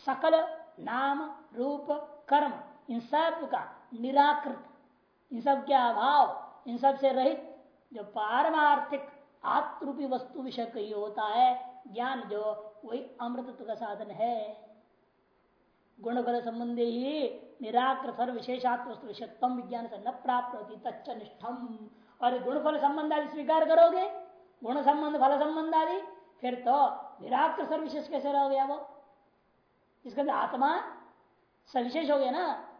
सकल नाम, रूप, कर्म इन सब का निराकृत, इन सब के अभाव, इन सबसे रहित जो पारमार्थिक आत्मरूपी वस्तु विषय कही होता है, ज्ञान जो वही अमृतत्व का साधन है। गुण संबंधी ही निराकृत विशेषात्म वस्तु विषयत्म विज्ञान से न प्राप्त होती, तच्च निष्ठम। और गुण फल संबंध आदि स्वीकार करोगे, गुण संबंध, फल संबंध आदि, फिर तो निराकृत सर्विशेष कैसे रह गया वो इसके अंदर आत्मा सविशेष हो गया ना?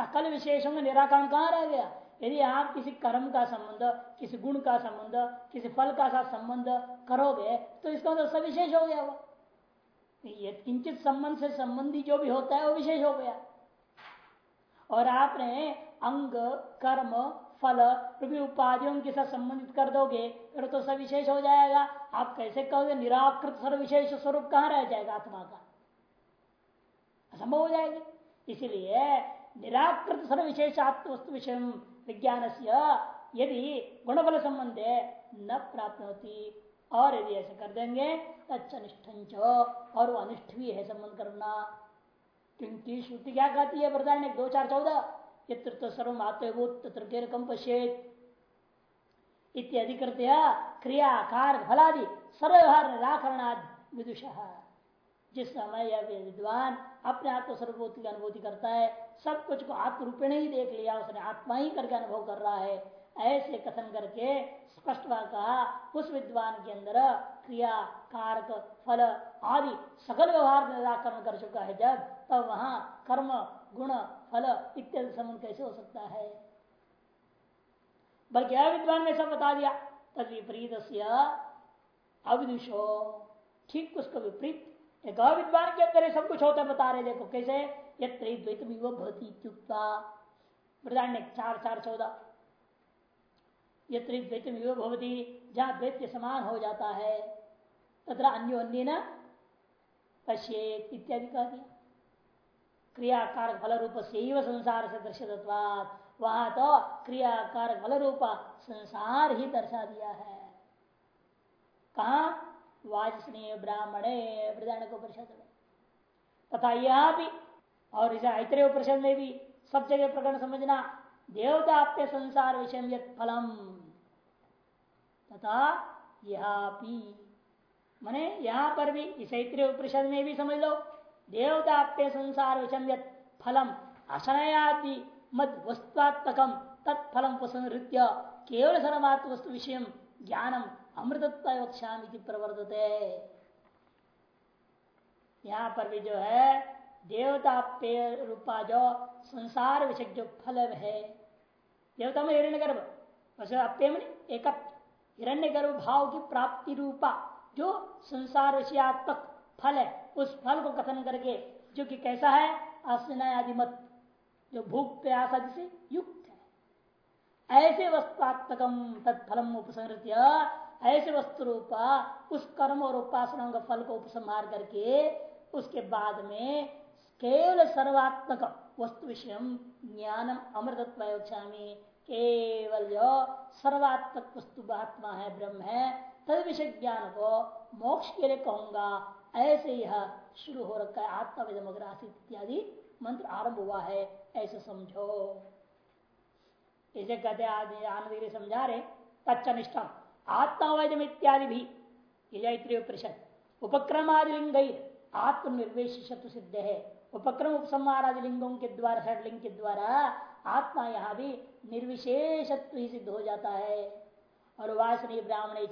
सकल विशेषों में निराकरण कहाँ रह गया। यदि आप किसी कर्म का संबंध, किसी गुण का संबंध, किसी फल का साथ संबंध करोगे तो इसका मतलब सविशेष हो गया वो। ये किंचित संबंध से संबंधी जो भी होता है, वो विशेष हो गया। और आपने अंग, कर्म, फल रूपी उपाधियों के साथ संबंधित कर दोगे, फिर तो सब विशेष हो जाएगा। आप कैसे कहोगे, निराकृत सर्वविशेष स्वरूप कहाँ रह जाएगा आत्मा का? असंभव हो जाएगी। इसीलिए निराकृत सर्वविशेष आत्म वस्तु विषय विज्ञान से यदि गुणबल संबंध न प्राप्त होती और यदि ऐसे कर देंगे तनिष्ठ और वो अनिष्ठ भी है संबंध करना क्योंकि श्रुति क्या कहती है वरदान दो चार चौदह? यत्र सर्व आत्मभूत, तत्र इत्यादि क्रिया कार फलादि, सर्वव्यवहार निराकरणाद विदुष। जिस समय यह विद्वान अपने आत्म सर्वभूति की अनुभूति करता है सब कुछ को आत्मरूपेण ही देख लिया, उसने आत्मा ही करके अनुभव कर रहा है। ऐसे कथन करके स्पष्ट कहा, उस विद्वान के अंदर क्रिया, कारक, फल आदि सकल व्यवहार निराकरण कर चुका है जब, तब वहाँ कर्म, गुण, फल इत्यादि संबंध कैसे हो सकता है। बल्कि अविद्वान ने सब बता दिया, तद विपरीत अविदुषो। ठीक उसको विपरीत। एक अविद्वान के अंदर सब कुछ होता है, बता रहे, देखो कैसे चार चार, चौदह। जहाँ द्वैत समान हो। जाता है तथा अन्योन्य न पश्येत इत्यादि कह दिया क्रियाकार फल रूप से संसार से दर्शित्वाद वहाँ तो क्रियाकार फल रूप संसार ही। दर्शा दिया है कहा वाजस्नेय ब्राह्मणे प्रधान को परिषद में तथा यह भी और इसे ऐतरे उपनिषद में भी सब जगह प्रकरण समझना, देवता आपके संसार विषय फलम। तथा यह मने यहाँ पर भी इस ऐतरे उपनिषद में भी समझ लो देवताप्य संसार विषम फलम। असनयादि मद वस्तुत्मकम तत्फलम उपसंहृत्य केवल सर्वात्म वस्तु विषय ज्ञानम अमृतत्व प्रवर्तते। यहाँ पर भी जो है देवताप्य रूपा जो संसार विषय जो फल है देवता में हिरण्य गर्भ अप्य में एक हिरण्य गर्भ भाव की प्राप्ति रूपा जो संसार विषयात्मक फल है, उस फल को कथन करके, जो कि कैसा है? असनय आदि मत जो भूख प्यास आदि से युक्त है। ऐसे वस्तुत्मकम तत्फलम उपसंहृत्य, ऐसे वस्तु रूपा उस कर्म और उपासना का फल को उपसंहार करके, उसके बाद में केवल सर्वात्मक वस्तु विषय ज्ञानम अमृतत्व केवल जो सर्वात्मक वस्तु आत्मा है, ब्रह्म है तद विषय ज्ञान को मोक्ष के लिए कहूँगा। ऐसे यह शुरू हो रखा है आत्माविदमग्रासित इत्यादि मंत्र आरंभ हुआ है, ऐसे समझो। इसे कहते आनंद समझा रहे तच्चनिष्ठम आत्मावैधम इत्यादि भी ये परिषद उपक्रम लिंग आत्मनिर्वेश सिद्ध है। उपक्रम उपसंहार लिंगों के द्वारा षड लिंग के द्वारा आत्मा यहाँ भी निर्विशेषत्व ही सिद्ध हो जाता है। और वासनी ब्राह्मण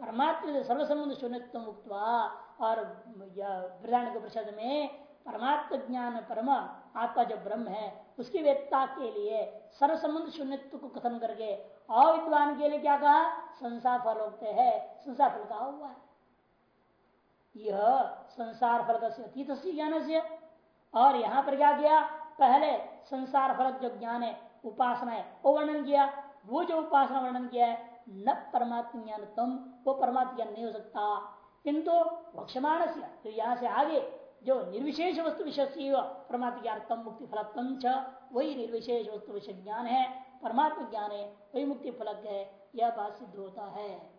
परमात्मा सर्वसंबंध शून्यत्व मुक्त और वृदान में परमात्म ज्ञान, परम आत्मा जो ब्रह्म है, उसकी वेत्ता के लिए सर्व संबंध शून्यत्व को कथन करके अविद्वान के लिए क्या कहा? संसार फल होते है, संसार फल कहा हुआ है। यह संसार फल का अतीत ज्ञान से और यहाँ पर क्या किया? पहले संसार फलक जो ज्ञान है, उपासना है, वो वर्णन किया। वो जो उपासना वर्णन किया है, न परमात्म ज्ञान तुम, वो परमात्म ज्ञान नहीं हो सकता। किंतु वक्षमान से तो यहाँ से आगे जो निर्विशेष वस्तु विषय परमात्म ज्ञान तम, मुक्ति फलत्म छ, वही निर्विशेष वस्तु विषय ज्ञान है, परमात्म ज्ञान है, वही मुक्ति फलक है, यह बात सिद्ध होता है।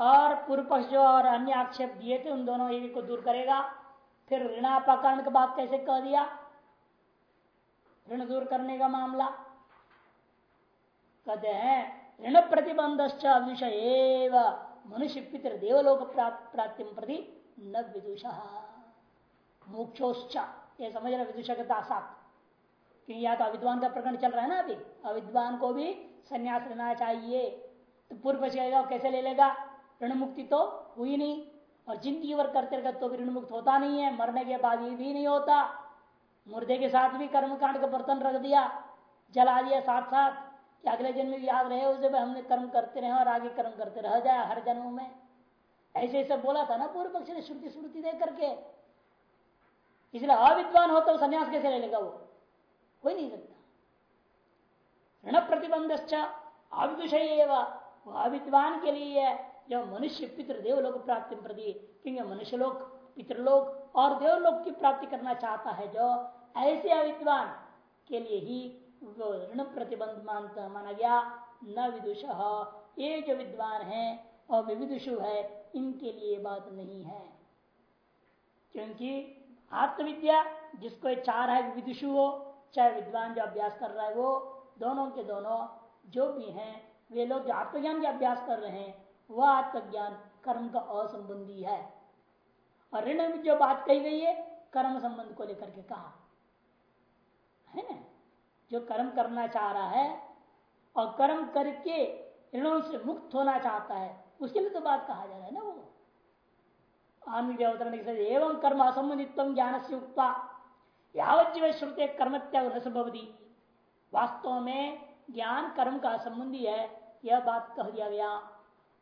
और पूर्व पक्ष जो और अन्य आक्षेप दिए थे, उन दोनों को दूर करेगा। फिर ऋणापाकरण की बात कैसे कह दिया? ऋण दूर करने का मामला। कहते हैं, ऋण प्रतिबंध विषय मनुष्य पितर देवलोक प्राप्ति प्रति न विदुष। मोक्षोश्च। ये समझ रहे विदुष के साथ क्योंकि या तो अविद्वान का प्रकरण चल रहा है ना अभी। अविद्वान को भी संन्यास लेना चाहिए। तो पूर्व कैसे ले लेगा? ऋण मुक्ति तो हुई नहीं। और ज़िंदगी भर करते रहते तो भी ऋण मुक्त होता नहीं है। मरने के बाद ये भी नहीं होता। मुर्दे के साथ भी कर्म कांड का बर्तन रख दिया, जला दिया साथ साथ कि अगले जन्म भी याद रहे, उसे हमने कर्म करते रहे और आगे कर्म करते रह। जाए हर जन्म में। ऐसे ऐसे बोला था ना पूर्व पक्ष ने श्रुति श्रुति दे करके। इसलिए अविद्वान हो तो संन्यास कैसे ले लेगा वो? कोई नहीं सकता। ऋण प्रतिबंध अविदुषय अविद्वान के लिए जो मनुष्य पितृ देवलोक प्राप्ति प्रति, क्योंकि मनुष्य लोक पितृलोक और देवलोक की प्राप्ति करना चाहता है, जो ऐसे अविद्वान के लिए ही ऋण प्रतिबंध मानता, माना गया न विदुष ये जो विद्वान है, और विविदुषु है, इनके लिए बात नहीं है। क्योंकि आत्मविद्या, जिसको चार है विदुषु हो, चाहे विद्वान जो अभ्यास कर रहा है, वो दोनों के दोनों जो भी हैं, वे लोग जो आत्मज्ञान के अभ्यास कर रहे हैं वह आत्मज्ञान कर्म का असंबंधी है। और ऋण में जो बात कही गई है, कर्म संबंध को लेकर के कहा। है ना? जो कर्म करना चाह रहा है और कर्म करके ऋणों से मुक्त होना चाहता है, उसके लिए तो बात कहा जा रहा है ना वो। अवतरण एवं कर्म असंबंधित ज्ञान से उक्ता यावज्जीव श्रुते कर्म त्याग न वास्तव में ज्ञान कर्म का संबंधी है, यह बात कह दिया गया।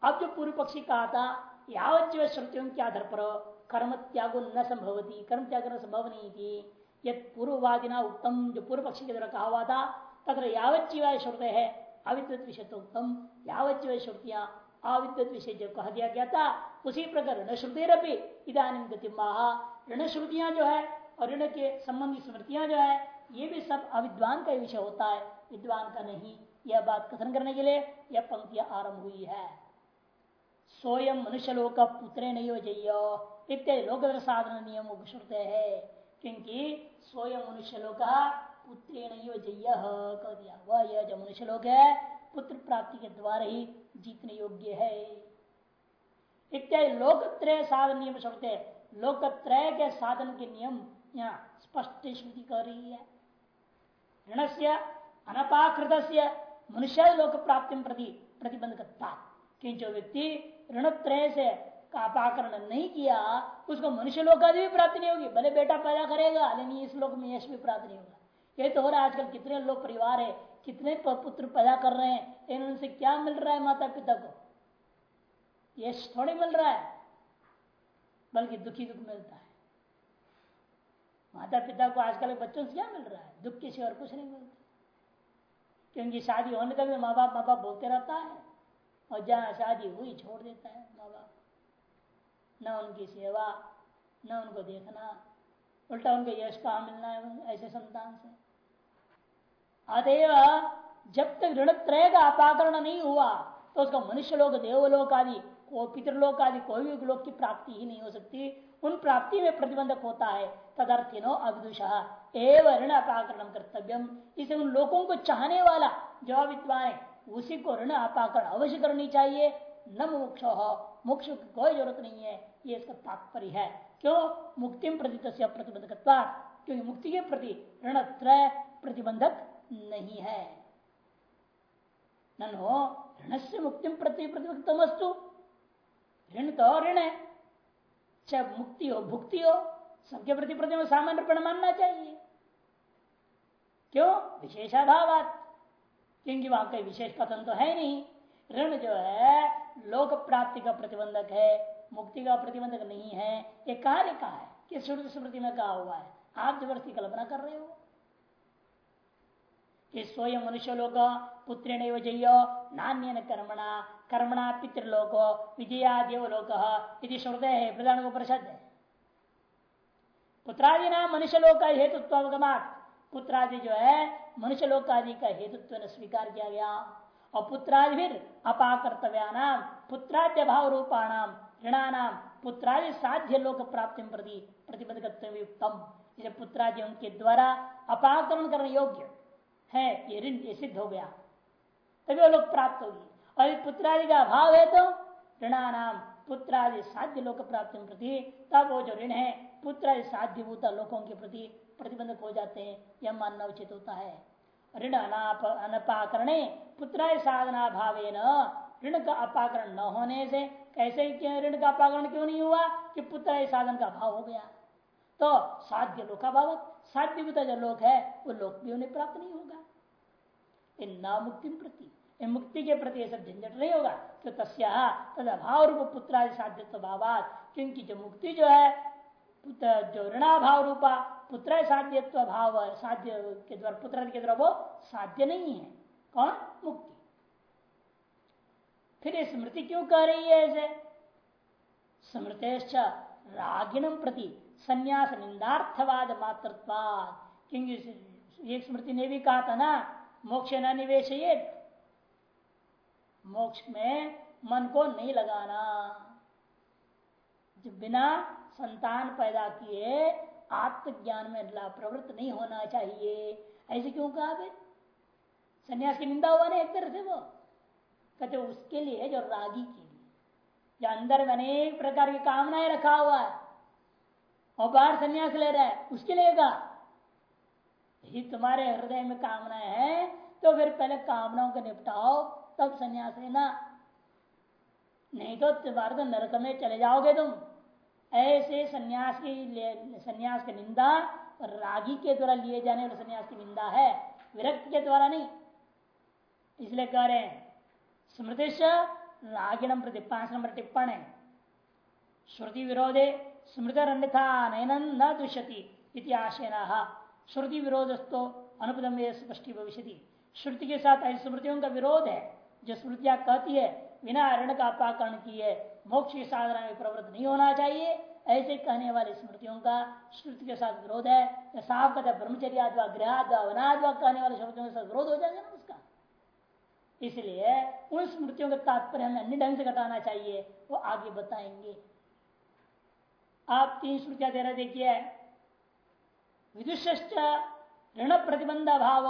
अब जो पूर्व पक्षी कहा था यावज्जीव श्रुतियों के आधार पर कर्म त्यागो न संभवती, कर्म त्याग संभव नहीं थी, यद पूर्ववादिना उत्तम, जो पूर्व पक्षी के द्वारा कहा हुआ था तथा यावज्जीवा श्रुत है अविद्युत विषय तो उत्तम यावज्जीव श्रुतियाँ अविद्युत विषय जो कह दिया गया था, उसी प्रकार ऋण श्रुति इधानी गति ऋण श्रुतियाँ जो है और ऋण के संबंधी स्मृतियाँ जो है, ये भी सब अविद्वान का विषय होता है, विद्वान का नहीं, यह बात कथन करने के लिए यह पंक्तियाँ आरंभ हुई है। सोयम मनुष्य लोक पुत्रे नहीं हो जाइयो। इत्यादि लोक साधन नियम श्रुत है। क्योंकि स्वयं मनुष्य लोक पुत्रे नहीं हो जय कह दिया। वह यह जो मनुष्य लोग है, पुत्र प्राप्ति के द्वारा ही जीतने योग्य है। इत्यादि लोकत्रय साधन नियम है। लोकत्रय के साधन के नियम यहाँ स्पष्ट श्रुति कर रही है। ऋण से अनपाकृत मनुष्य लोक प्राप्ति प्रति प्रतिबंधकता कि जो व्यक्ति ऋणत्रय से का अपाकरण नहीं किया, उसको मनुष्य लोक का भी प्राप्ति नहीं होगी, भले बेटा पैदा करेगा, लेकिन इस लोक में यश भी प्राप्त नहीं होगा। ये तो हो रहा है आजकल कितने लोग परिवार है, कितने पुत्र पैदा कर रहे हैं, लेकिन उनसे क्या मिल रहा है माता पिता को? यश थोड़े मिल रहा है, बल्कि दुखी दुख मिलता है। माता पिता को आजकल बच्चों से क्या मिल रहा है? दुख के और कुछ नहीं मिलता। क्योंकि शादी होने का भी माँ बाप माँ बाप बोलते रहता है और जहाँ शादी हुई छोड़ देता है माँ बाप न उनकी सेवा, न उनको देखना। उल्टा उनके यश कहा मिलना है ऐसे संतान से। अतएव जब तक ऋण त्रय का अपाकरण नहीं हुआ तो उसका मनुष्य लोग देवलोक आदि, को पितृलोक आदि, कोई भी लोक की प्राप्ति ही नहीं हो सकती। उन प्राप्ति में प्रतिबंधक होता है। तदर्थिनो अविदुषा। एवं ऋण अपाकरण कर्तव्य इसे उन लोगों को चाहने वाला जो विद्वान है। उसी को ऋण अपाकरण अवश्य करनी चाहिए। न मोक्ष। हो मोक्ष की कोई ज़रूरत नहीं है। ये इसका तात्पर्य है। क्यों? मुक्ति प्रति प्रतिबंधक क्योंकि मुक्ति के प्रति ऋण त्रय प्रतिबंधक नहीं है। नो ऋण से मुक्ति प्रति प्रतिबंधकमस्तु ऋण तो ऋण है। चाहे मुक्ति हो, भुक्ति हो, सबके प्रति प्रति सामान्य प्रण मानना चाहिए। क्यों? विशेषाभावात। क्योंकि वहाँ कोई विशेष कथन तो है नहीं। ऋण जो है, लोक प्राप्ति का प्रतिबंधक है, मुक्ति का प्रतिबंधक नहीं है। ये कार्य कहा है? कि श्रुति स्मृति में कहा हुआ है? आप ज़बरदस्ती कल्पना कर रहे हो? कि स्वयं मनुष्य लोग पुत्र जयो नान्य कर्मणा कर्मणा पितृलोक, विजया देवलोक यदि श्रुत है, प्रधान को प्रसिद्ध है। पुत्रादि नाम मनुष्य लोक का हेतुत्व अवगमात पुत्रादि जो है मनुष्य लोक आदि का हेतुत्व स्वीकार किया गया। और पुत्रादि फिर अपाकर्तव्यानाम पुत्राद्य भाव रूपाणाम ऋणानाम, पुत्रादि साध्य लोक प्राप्ति प्रति प्रतिबद्ध युक्तम पुत्रादि उनके द्वारा अपाकरण करने योग्य है, ये ऋण, ये सिद्ध हो गया। तभी वो लोग प्राप्त होगी। और पुत्रादि का अभाव है तो ऋणानाम, पुत्रादि साध्य लोक प्राप्ति प्रति, तब वो जो ऋण है पुत्र साध्यभूता लोकों के प्रति प्रतिबंधक हो जाते हैं, यह मानना उचित होता है। ऋण अनपाकरण पुत्र साधना भावे न ऋण का अपाकरण न होने से कैसे ऋण का अपाकरण क्यों नहीं हुआ कि पुत्र साधन का अभाव हो गया? तो साध्य लोक भाव साध्य जो लोक है, वो लोक भी उन्हें प्राप्त नहीं होगा। न मुक्ति प्रति मुक्ति के प्रति सब झंझट नहीं होगा। तो तस्या तद अभाव रूप पुत्र साध्य भाव क्योंकि जो मुक्ति जो है जो ऋणाभाव रूपा, पुत्र साध्यत्व भाव, साध्य के द्वारा, पुत्र के द्वारा वो साध्य नहीं है। कौन? मुक्ति। फिर स्मृति क्यों कह रही है ऐसे स्मृत रागिणम प्रति संन्यास निंदार्थवाद मात्रवाद क्योंकि एक स्मृति ने भी कहा था ना, मोक्ष न निवेश मोक्ष में मन को नहीं लगाना। जो बिना संतान पैदा किए, आत्मज्ञान में प्रवृत्त नहीं होना चाहिए। ऐसे क्यों कहा संन्यास की निंदा हुआ ना एक तरह से वो? कहते उसके लिए जो रागी के लिए। जो अंदर में अनेक प्रकार की कामनाएँ रखा हुआ है। और बाहर संन्यास ले रहा है, उसके लिए कहा? ही तुम्हारे हृदय में कामनाएँ है तो फिर पहले कामनाओं को निपटाओ, तब संन्यास लेना। नहीं तो तुम्हारे तो नरक में चले जाओगे तुम। ऐसे सन्यास की सन्यास की निंदा रागी के द्वारा लिए जाने वाले सन्यास की निंदा है, विरक्त के द्वारा नहीं। इसलिए कह रहे हैं, स्मृतिश रागिणम प्रति पाँच नंबर टिप्पण। है श्रुति विरोधे स्मृति अन्यथा नयन न दुष्यति इतिहासेन श्रुति विरोधस्तो अनुपदम स्पष्टी भविष्य श्रुति के साथ ऐसी स्मृतियों का विरोध है, जो स्मृतियाँ कहती है, बिना ऋण का अपाकरण किए। मोक्ष की साधना में प्रवृत्त नहीं होना चाहिए। ऐसे कहने वाली स्मृतियों का श्रुति के साथ विरोध है। साफ़ कहते ब्रह्मचर्य अथवा गृह कहने वाले स्मृतियों के साथ विरोध हो जाएगा ना उसका। इसलिए उन स्मृतियों का तात्पर्य हमें अन्य ढंग से घटाना चाहिए, वो आगे बताएँगे। आप तीन स्मृतियाँ दे रहे देखिए। विदुष्ट ऋण प्रतिबंध भाव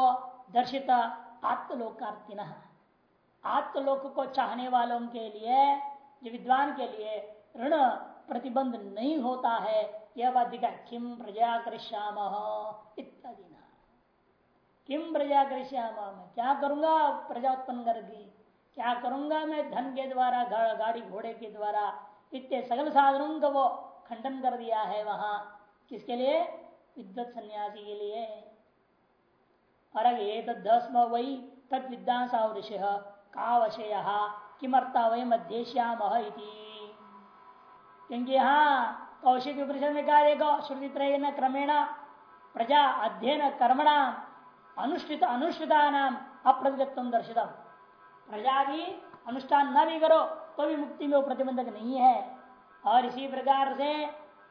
दर्शित आत्मलोकार्थिन आत्मलोक को चाहने वालों के लिए जो विद्वान के लिए ऋण प्रतिबंध नहीं होता है। यह दिखा किम प्रजा करिश्याम इत्यादि ना। किम प्रजा करिश्याम मैं क्या करूँगा प्रजा उत्पन्न करके? क्या करूँगा मैं धन के द्वारा गाड़ी घोड़े के द्वारा? इतने सगल साधनों का वो खंडन कर दिया है वहाँ। किसके लिए? विद्वत सन्यासी के लिए। और ये तस्म वही तद विद्वांसा ऋषि का कावशय। किमर्ता वही मध्य श्याम क्योंकि हाँ कौशिक उपनिषद में कहा देखो श्रुति त्रय क्रमेण प्रजा अध्ययन कर्मणा अनुष्ठित अनुष्ठिता नाम अप्रतिगतम दर्शितम। प्रजा भी अनुष्ठान न भी करो तो भी मुक्ति में वो प्रतिबंधक नहीं है। और इसी प्रकार से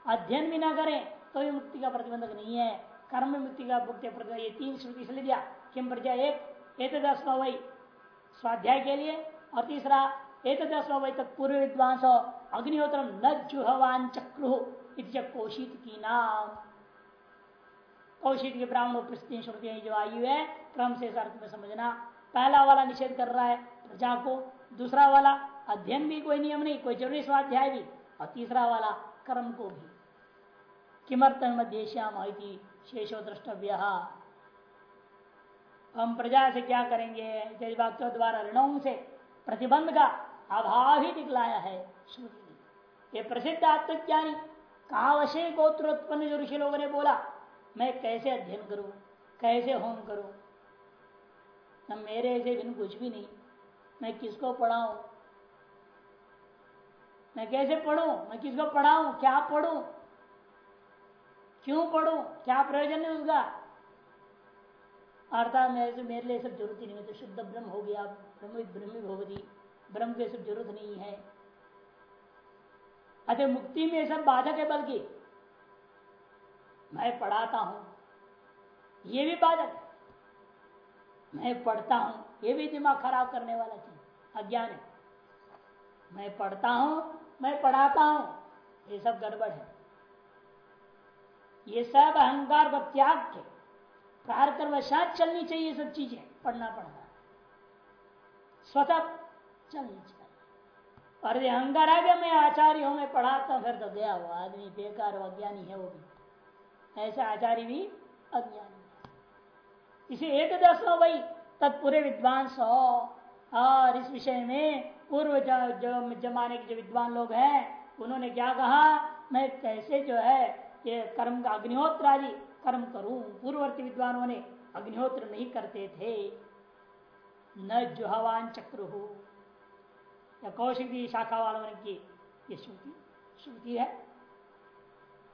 अध्ययन भी ना करें तो भी मुक्ति का प्रतिबंधक नहीं है। कर्म मुक्ति का मुक्ति प्रतिबंध ये तीन श्रुति इसलिए दिया किम प्रजा एक? एक स्वाध्याय के लिए और तीसरा एक पूर्व विद्वांस अग्निहोत्र न जुहवान चक्रु कौशित की नाम। कौशित के ब्राह्मण उपस्थित श्रुति जो आयु है, क्रम से अर्थ में समझना। पहला वाला निषेध कर रहा है प्रजा को, दूसरा वाला अध्ययन भी कोई नियम नहीं, कोई ज़रूरी स्वाध्याय भी, और तीसरा वाला कर्म को भी। किमर्थ मध्य श्याम शेषो द्रष्टव्य। हम प्रजा से क्या करेंगे? द्वारा ऋणों से प्रतिबंध का अभाव ही दिखलाया है। ये प्रसिद्ध आत्मज्ञानी कावशे गोत्रोत्पन्न जो ऋषि लोगों ने बोला, मैं कैसे अध्ययन करूँ? कैसे होम करूँ? न मेरे ऐसे दिन कुछ भी नहीं। मैं किसको पढ़ाऊं? मैं कैसे पढ़ू? मैं किसको पढ़ाऊं? क्या पढ़ू? क्यों पढ़ू? क्या प्रयोजन है उसका? अर्थात मेरे मेरे लिए सब ज़रूरत ही नहीं तो शुद्ध ब्रह्म हो गया, ब्रह्म ब्रह्म भोगती ब्रह्म की सब ज़रूरत नहीं है। अतः मुक्ति में सब बाधक है, बल्कि मैं पढ़ाता हूँ, ये भी बाधक मैं पढ़ता हूँ, ये भी दिमाग खराब करने वाला चीज़, अज्ञान है। मैं पढ़ता हूँ, मैं पढ़ाता हूँ, ये सब गड़बड़ है। ये सब अहंकार को त्याग के कार कर वशात चलनी चाहिए सब चीज़ें, पढ़ना पड़ता स्वतः चलनी चाहिए। और ये अहंकार आ गया, मैं आचार्य हूँ, मैं पढ़ाता फिर तो गया वो आदमी, बेकार अज्ञानी है वो भी। ऐसा आचार्य भी अज्ञानी इसे एक दस हो भाई तत्पूरे विद्वान हो और इस विषय में पूर्व जो, जमाने के जो विद्वान लोग हैं, उन्होंने क्या कहा, मैं कैसे जो है, ये कर्म का अग्निहोत्र आदि कर्म करूँ। पूर्ववर्ती विद्वानों ने अग्निहोत्र नहीं करते थे। न जुहवान चक्र हो। या कौशिक शाखा वालों ने की, ये श्रुति श्रुति है।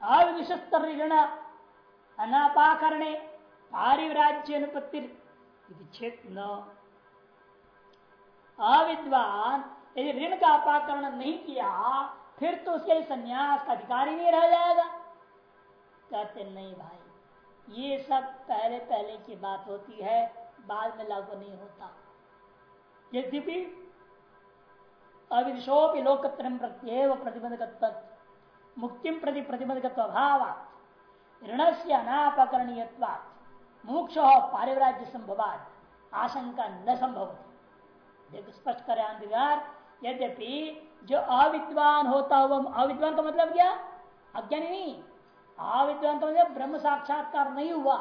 अविदुषस्तरण अनापाकरणे पारिव्राज्य अनुपत्ति छेद न अविद्वान यदि ऋण का अपाकरण नहीं किया, फिर तो उसके संन्यास का अधिकारी नहीं रह जाएगा। कहते नहीं भाई ये सब पहले पहले की बात होती है, बाद में लागू नहीं होता। यद्यपि अविशोपि लोकत्र प्रत्येव प्रतिबंधक मुक्ति प्रति प्रतिबंधक भाव ऋण से अनापकरणीय मोक्ष पारिवराज्य संभवाद आशंका न संभव देख, स्पष्ट करे अंधकार, यद्यपि जो अविद्वान होता हुआ, अविद्वान का मतलब क्या? अज्ञानी नहीं। अविद्वान मतलब ब्रह्म साक्षात्कार नहीं हुआ,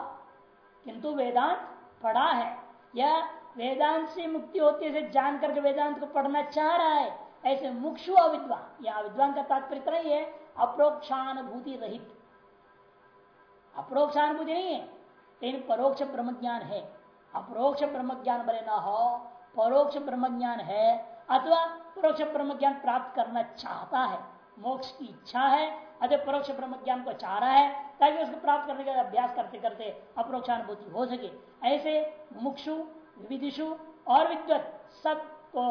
किंतु वेदांत पढ़ा है। या वेदांत से मुक्ति होती है जान करके वेदांत को पढ़ना चाह रहा है। ऐसे मुक्षु अविद्वान, या अविद्वान का तात्पर्य नहीं है अप्रोक्षानुभूति रहित। अप्रोक्षानुभूति नहीं है, लेकिन परोक्ष ब्रह्म ज्ञान है। अप्रोक्ष ब्रह्म ज्ञान बने ना हो, परोक्ष ब्रह्म ज्ञान है, अथवा परोक्ष ब्रह्म ज्ञान प्राप्त करना चाहता है, मोक्ष की इच्छा है अतः परोक्ष ब्रह्म ज्ञान को चाह रहा है, ताकि उसको प्राप्त करने का अभ्यास करते करते अप्रोक्षानुभूति हो सके। ऐसे मुक्षु विदिशु और विद्वत सबको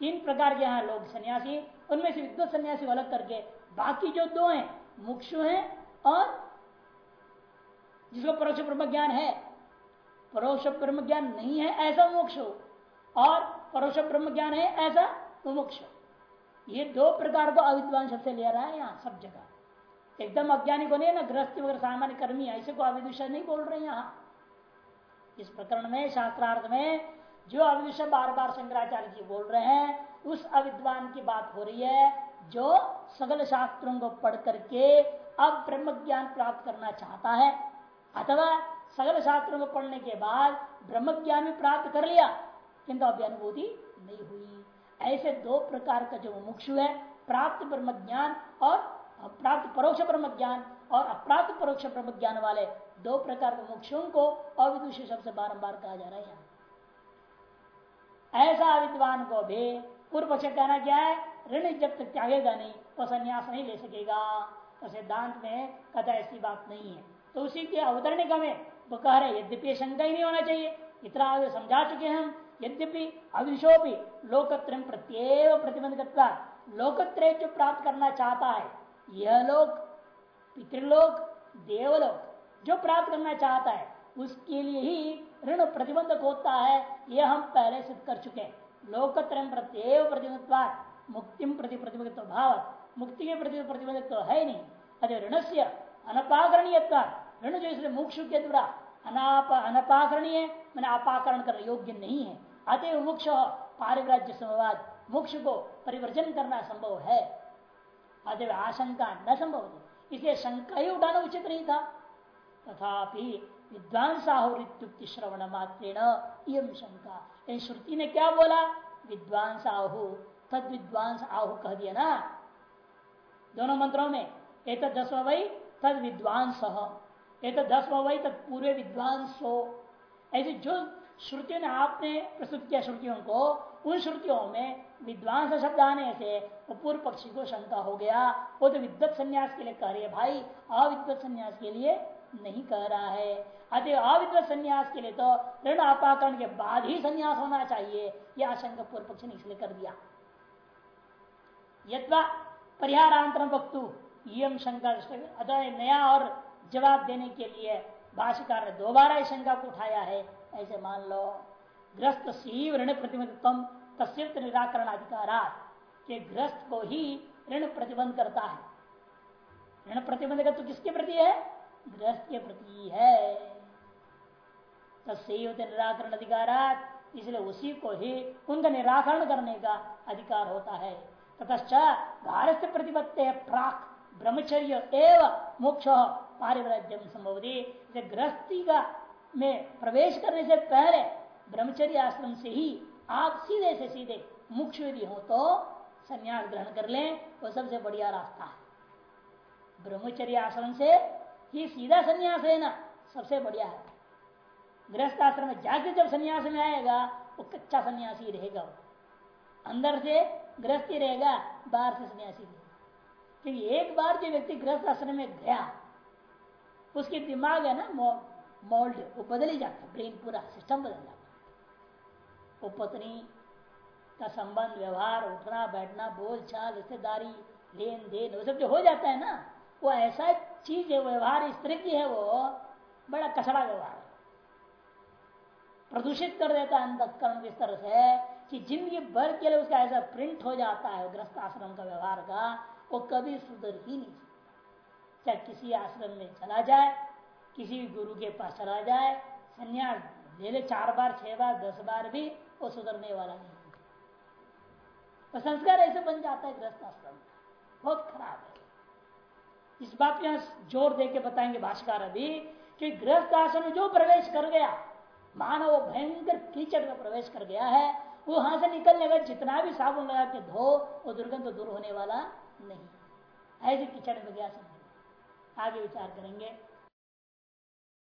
तीन प्रकार के यहाँ लोग सन्यासी। उनमें से विद्वत सन्यासी अलग करके बाकी जो दो हैं मुक्षु हैं और जिसको परोक्ष ब्रह्म ज्ञान है, परोक्ष ब्रह्म ज्ञान नहीं है ऐसा मोक्ष और परोक्ष ब्रह्म ज्ञान है ऐसा मुमुक्ष। ये दो प्रकार को अविद्वान शब्द से ले रहा है यहाँ, सब जगह। एकदम अज्ञानी को नहीं ना, गृहस्थी वगैरह सामान्य कर्मी ऐसे को अविदुष नहीं बोल रहे यहाँ। इस प्रकरण में, शास्त्रार्थ में, जो अविदुष बार बार शंकराचार्य जी बोल रहे हैं, उस अविद्वान की बात हो रही है, जो सगल शास्त्रों को पढ़ करके अब ब्रह्म ज्ञान प्राप्त करना चाहता है। अथवा सगल शास्त्रों को पढ़ने के बाद ब्रह्म ज्ञान भी प्राप्त कर लिया, किंतु अभी अनुभूति नहीं हुई। ऐसे दो प्रकार का जो मुक्षु है, प्राप्त ब्रह्म ज्ञान और प्राप्त परोक्ष ब्रह्म ज्ञान और अप्राप्त परोक्ष ब्रह्म ज्ञान वाले दो प्रकार के मुक्षुओं को अविदुष शब्द से बारम्बार कहा जा रहा है ऐसा विद्वान को भी पूर्व पक्ष कहना क्या है? ऋण जब तक त्यागेगा नहीं तो संन्यास नहीं ले सकेगा। तो सिद्धांत में कथा ऐसी बात नहीं है। तो उसी के अवतरणिका में वो कह रहे यद्यपि शंका ही नहीं होना चाहिए। इतना आगे समझा चुके हैं हम। यद्यपि अविशोपी लोकत्र प्रत्येव प्रतिबंध लोकत्र जो प्राप्त करना चाहता है यह लोक, पितृलोक, देवलोक, जो प्राप्त करना चाहता है, उसके लिए ही ऋण प्रतिबंधक होता है। यह हम पहले सिद्ध कर चुके हैं। लोकत्र प्रत्येव प्रतिबंध मुक्ति प्रति प्रतिबंध भाव मुक्ति के प्रति प्रतिबंधक तो है नहीं। अरे ऋण से अनपाकरणीय ऋण जो इसलिए मोक्ष के द्वारा अनाप, अनपाकरणीय, मैंने अपाकरण कर योग्य नहीं है। अतएव मोक्ष पारिव्राज्य समवाद मोक्ष को परिवर्जन करना संभव है। अतएव आशंका न संभव इसलिए शंका ही उठाना उचित नहीं था। तथापि विद्वान साहुत्युक्ति श्रवण मात्रेण यम शंका। इन श्रुति ने क्या बोला? विद्वान साहु तद विद्वांस आहु कह दिया ना। दोनों मंत्रों में एक दसवा वही तद विद्वांस एक दसवा वही तद पूरे विद्वांस। हो ऐसे जो श्रुतियों ने आपने प्रस्तुत किया श्रुतियों को, उन श्रुतियों में विद्वांस शब्द आने से पूर्व पक्षी को शंका हो गया। वो तो विद्वत संन्यास के लिए कह रही है, भाई, अविद्वत संन्यास के लिए नहीं कह रहा है। अतः अविद्वत संन्यास के लिए तो ऋण अपाकरण के बाद ही संन्यास होना चाहिए। यह आशंका पूर्व पक्ष ने इसलिए कर दिया। यथवा परिहारांतरम वक्तु यम शंका अतः नया और जवाब देने के लिए भाष्यकार ने दोबारा इस शंका को उठाया है। ऐसे मान लो, ग्रस्त सीव ऋण प्रतिबंध तस्वीर निराकरण अधिकारा के ग्रस्त को ही ऋण प्रतिबंध करता है। ऋण प्रतिबंध तो किसके प्रति है? ग्रस्त के प्रति है तस्व निराकरण अधिकारा इसलिए उसी को ही उनका निराकरण करने का अधिकार होता है। ततश्च प्रतिपत्ति प्राक ब्रह्मचर्य एवं मोक्ष पारिव्रज्यम संभवती। गृहस्थी का में प्रवेश करने से पहले ब्रह्मचर्य आश्रम से ही आप सीधे से सीधे मुख्य यदि हो तो संन्यास ग्रहण कर लें, वो सबसे बढ़िया रास्ता है। ब्रह्मचर्य आश्रम से ही सीधा संन्यास लेना सबसे बढ़िया है। गृहस्थ आश्रम में जाके जब संन्यास में आएगा, वो कच्चा सन्यासी रहेगा अंदर से गृहस्थी रहेगा, बाहर से सन्यासी रहेगा क्योंकि एक बार जो व्यक्ति गृहस्थ आश्रम में गया, उसके दिमाग है ना मोल्ड वो बदल ही जाता ब्रेन पूरा सिस्टम बदल जाता। है वो पत्नी का संबंध, व्यवहार, उठना, बैठना बोल चाल रिश्तेदारी लेन देन वो सब जो हो जाता है ना, वो ऐसा चीज़ है, व्यवहार इस तरह की है, वो बड़ा कचरा व्यवहार है। प्रदूषित कर देता है अंतकरण इस तरह से कि ज़िंदगी भर के लिए उसका ऐसा प्रिंट हो जाता है, ग्रस्त आश्रम का व्यवहार का, वो कभी सुधर ही नहीं चाहे किसी आश्रम में चला जाए किसी भी गुरु के पास चला जाए, संन्यास ले ले, चार बार, छह बार, दस बार भी वो सुधरने वाला नहीं तो संस्कार ऐसे बन जाता है ग्रस्त आश्रम बहुत खराब है। इस बात पे ज़ोर दे के बताएँगे भाषकार अभी कि गृहस्थ आश्रम में जो प्रवेश कर गया मानव वो भयंकर कीचड़ में प्रवेश कर गया है, वो वहाँ से निकलने का जितना भी साबुन लगा के धो, वो दुर्गंध दूर होने वाला नहीं ऐसे कीचड़ में गया समझ आगे विचार करेंगे।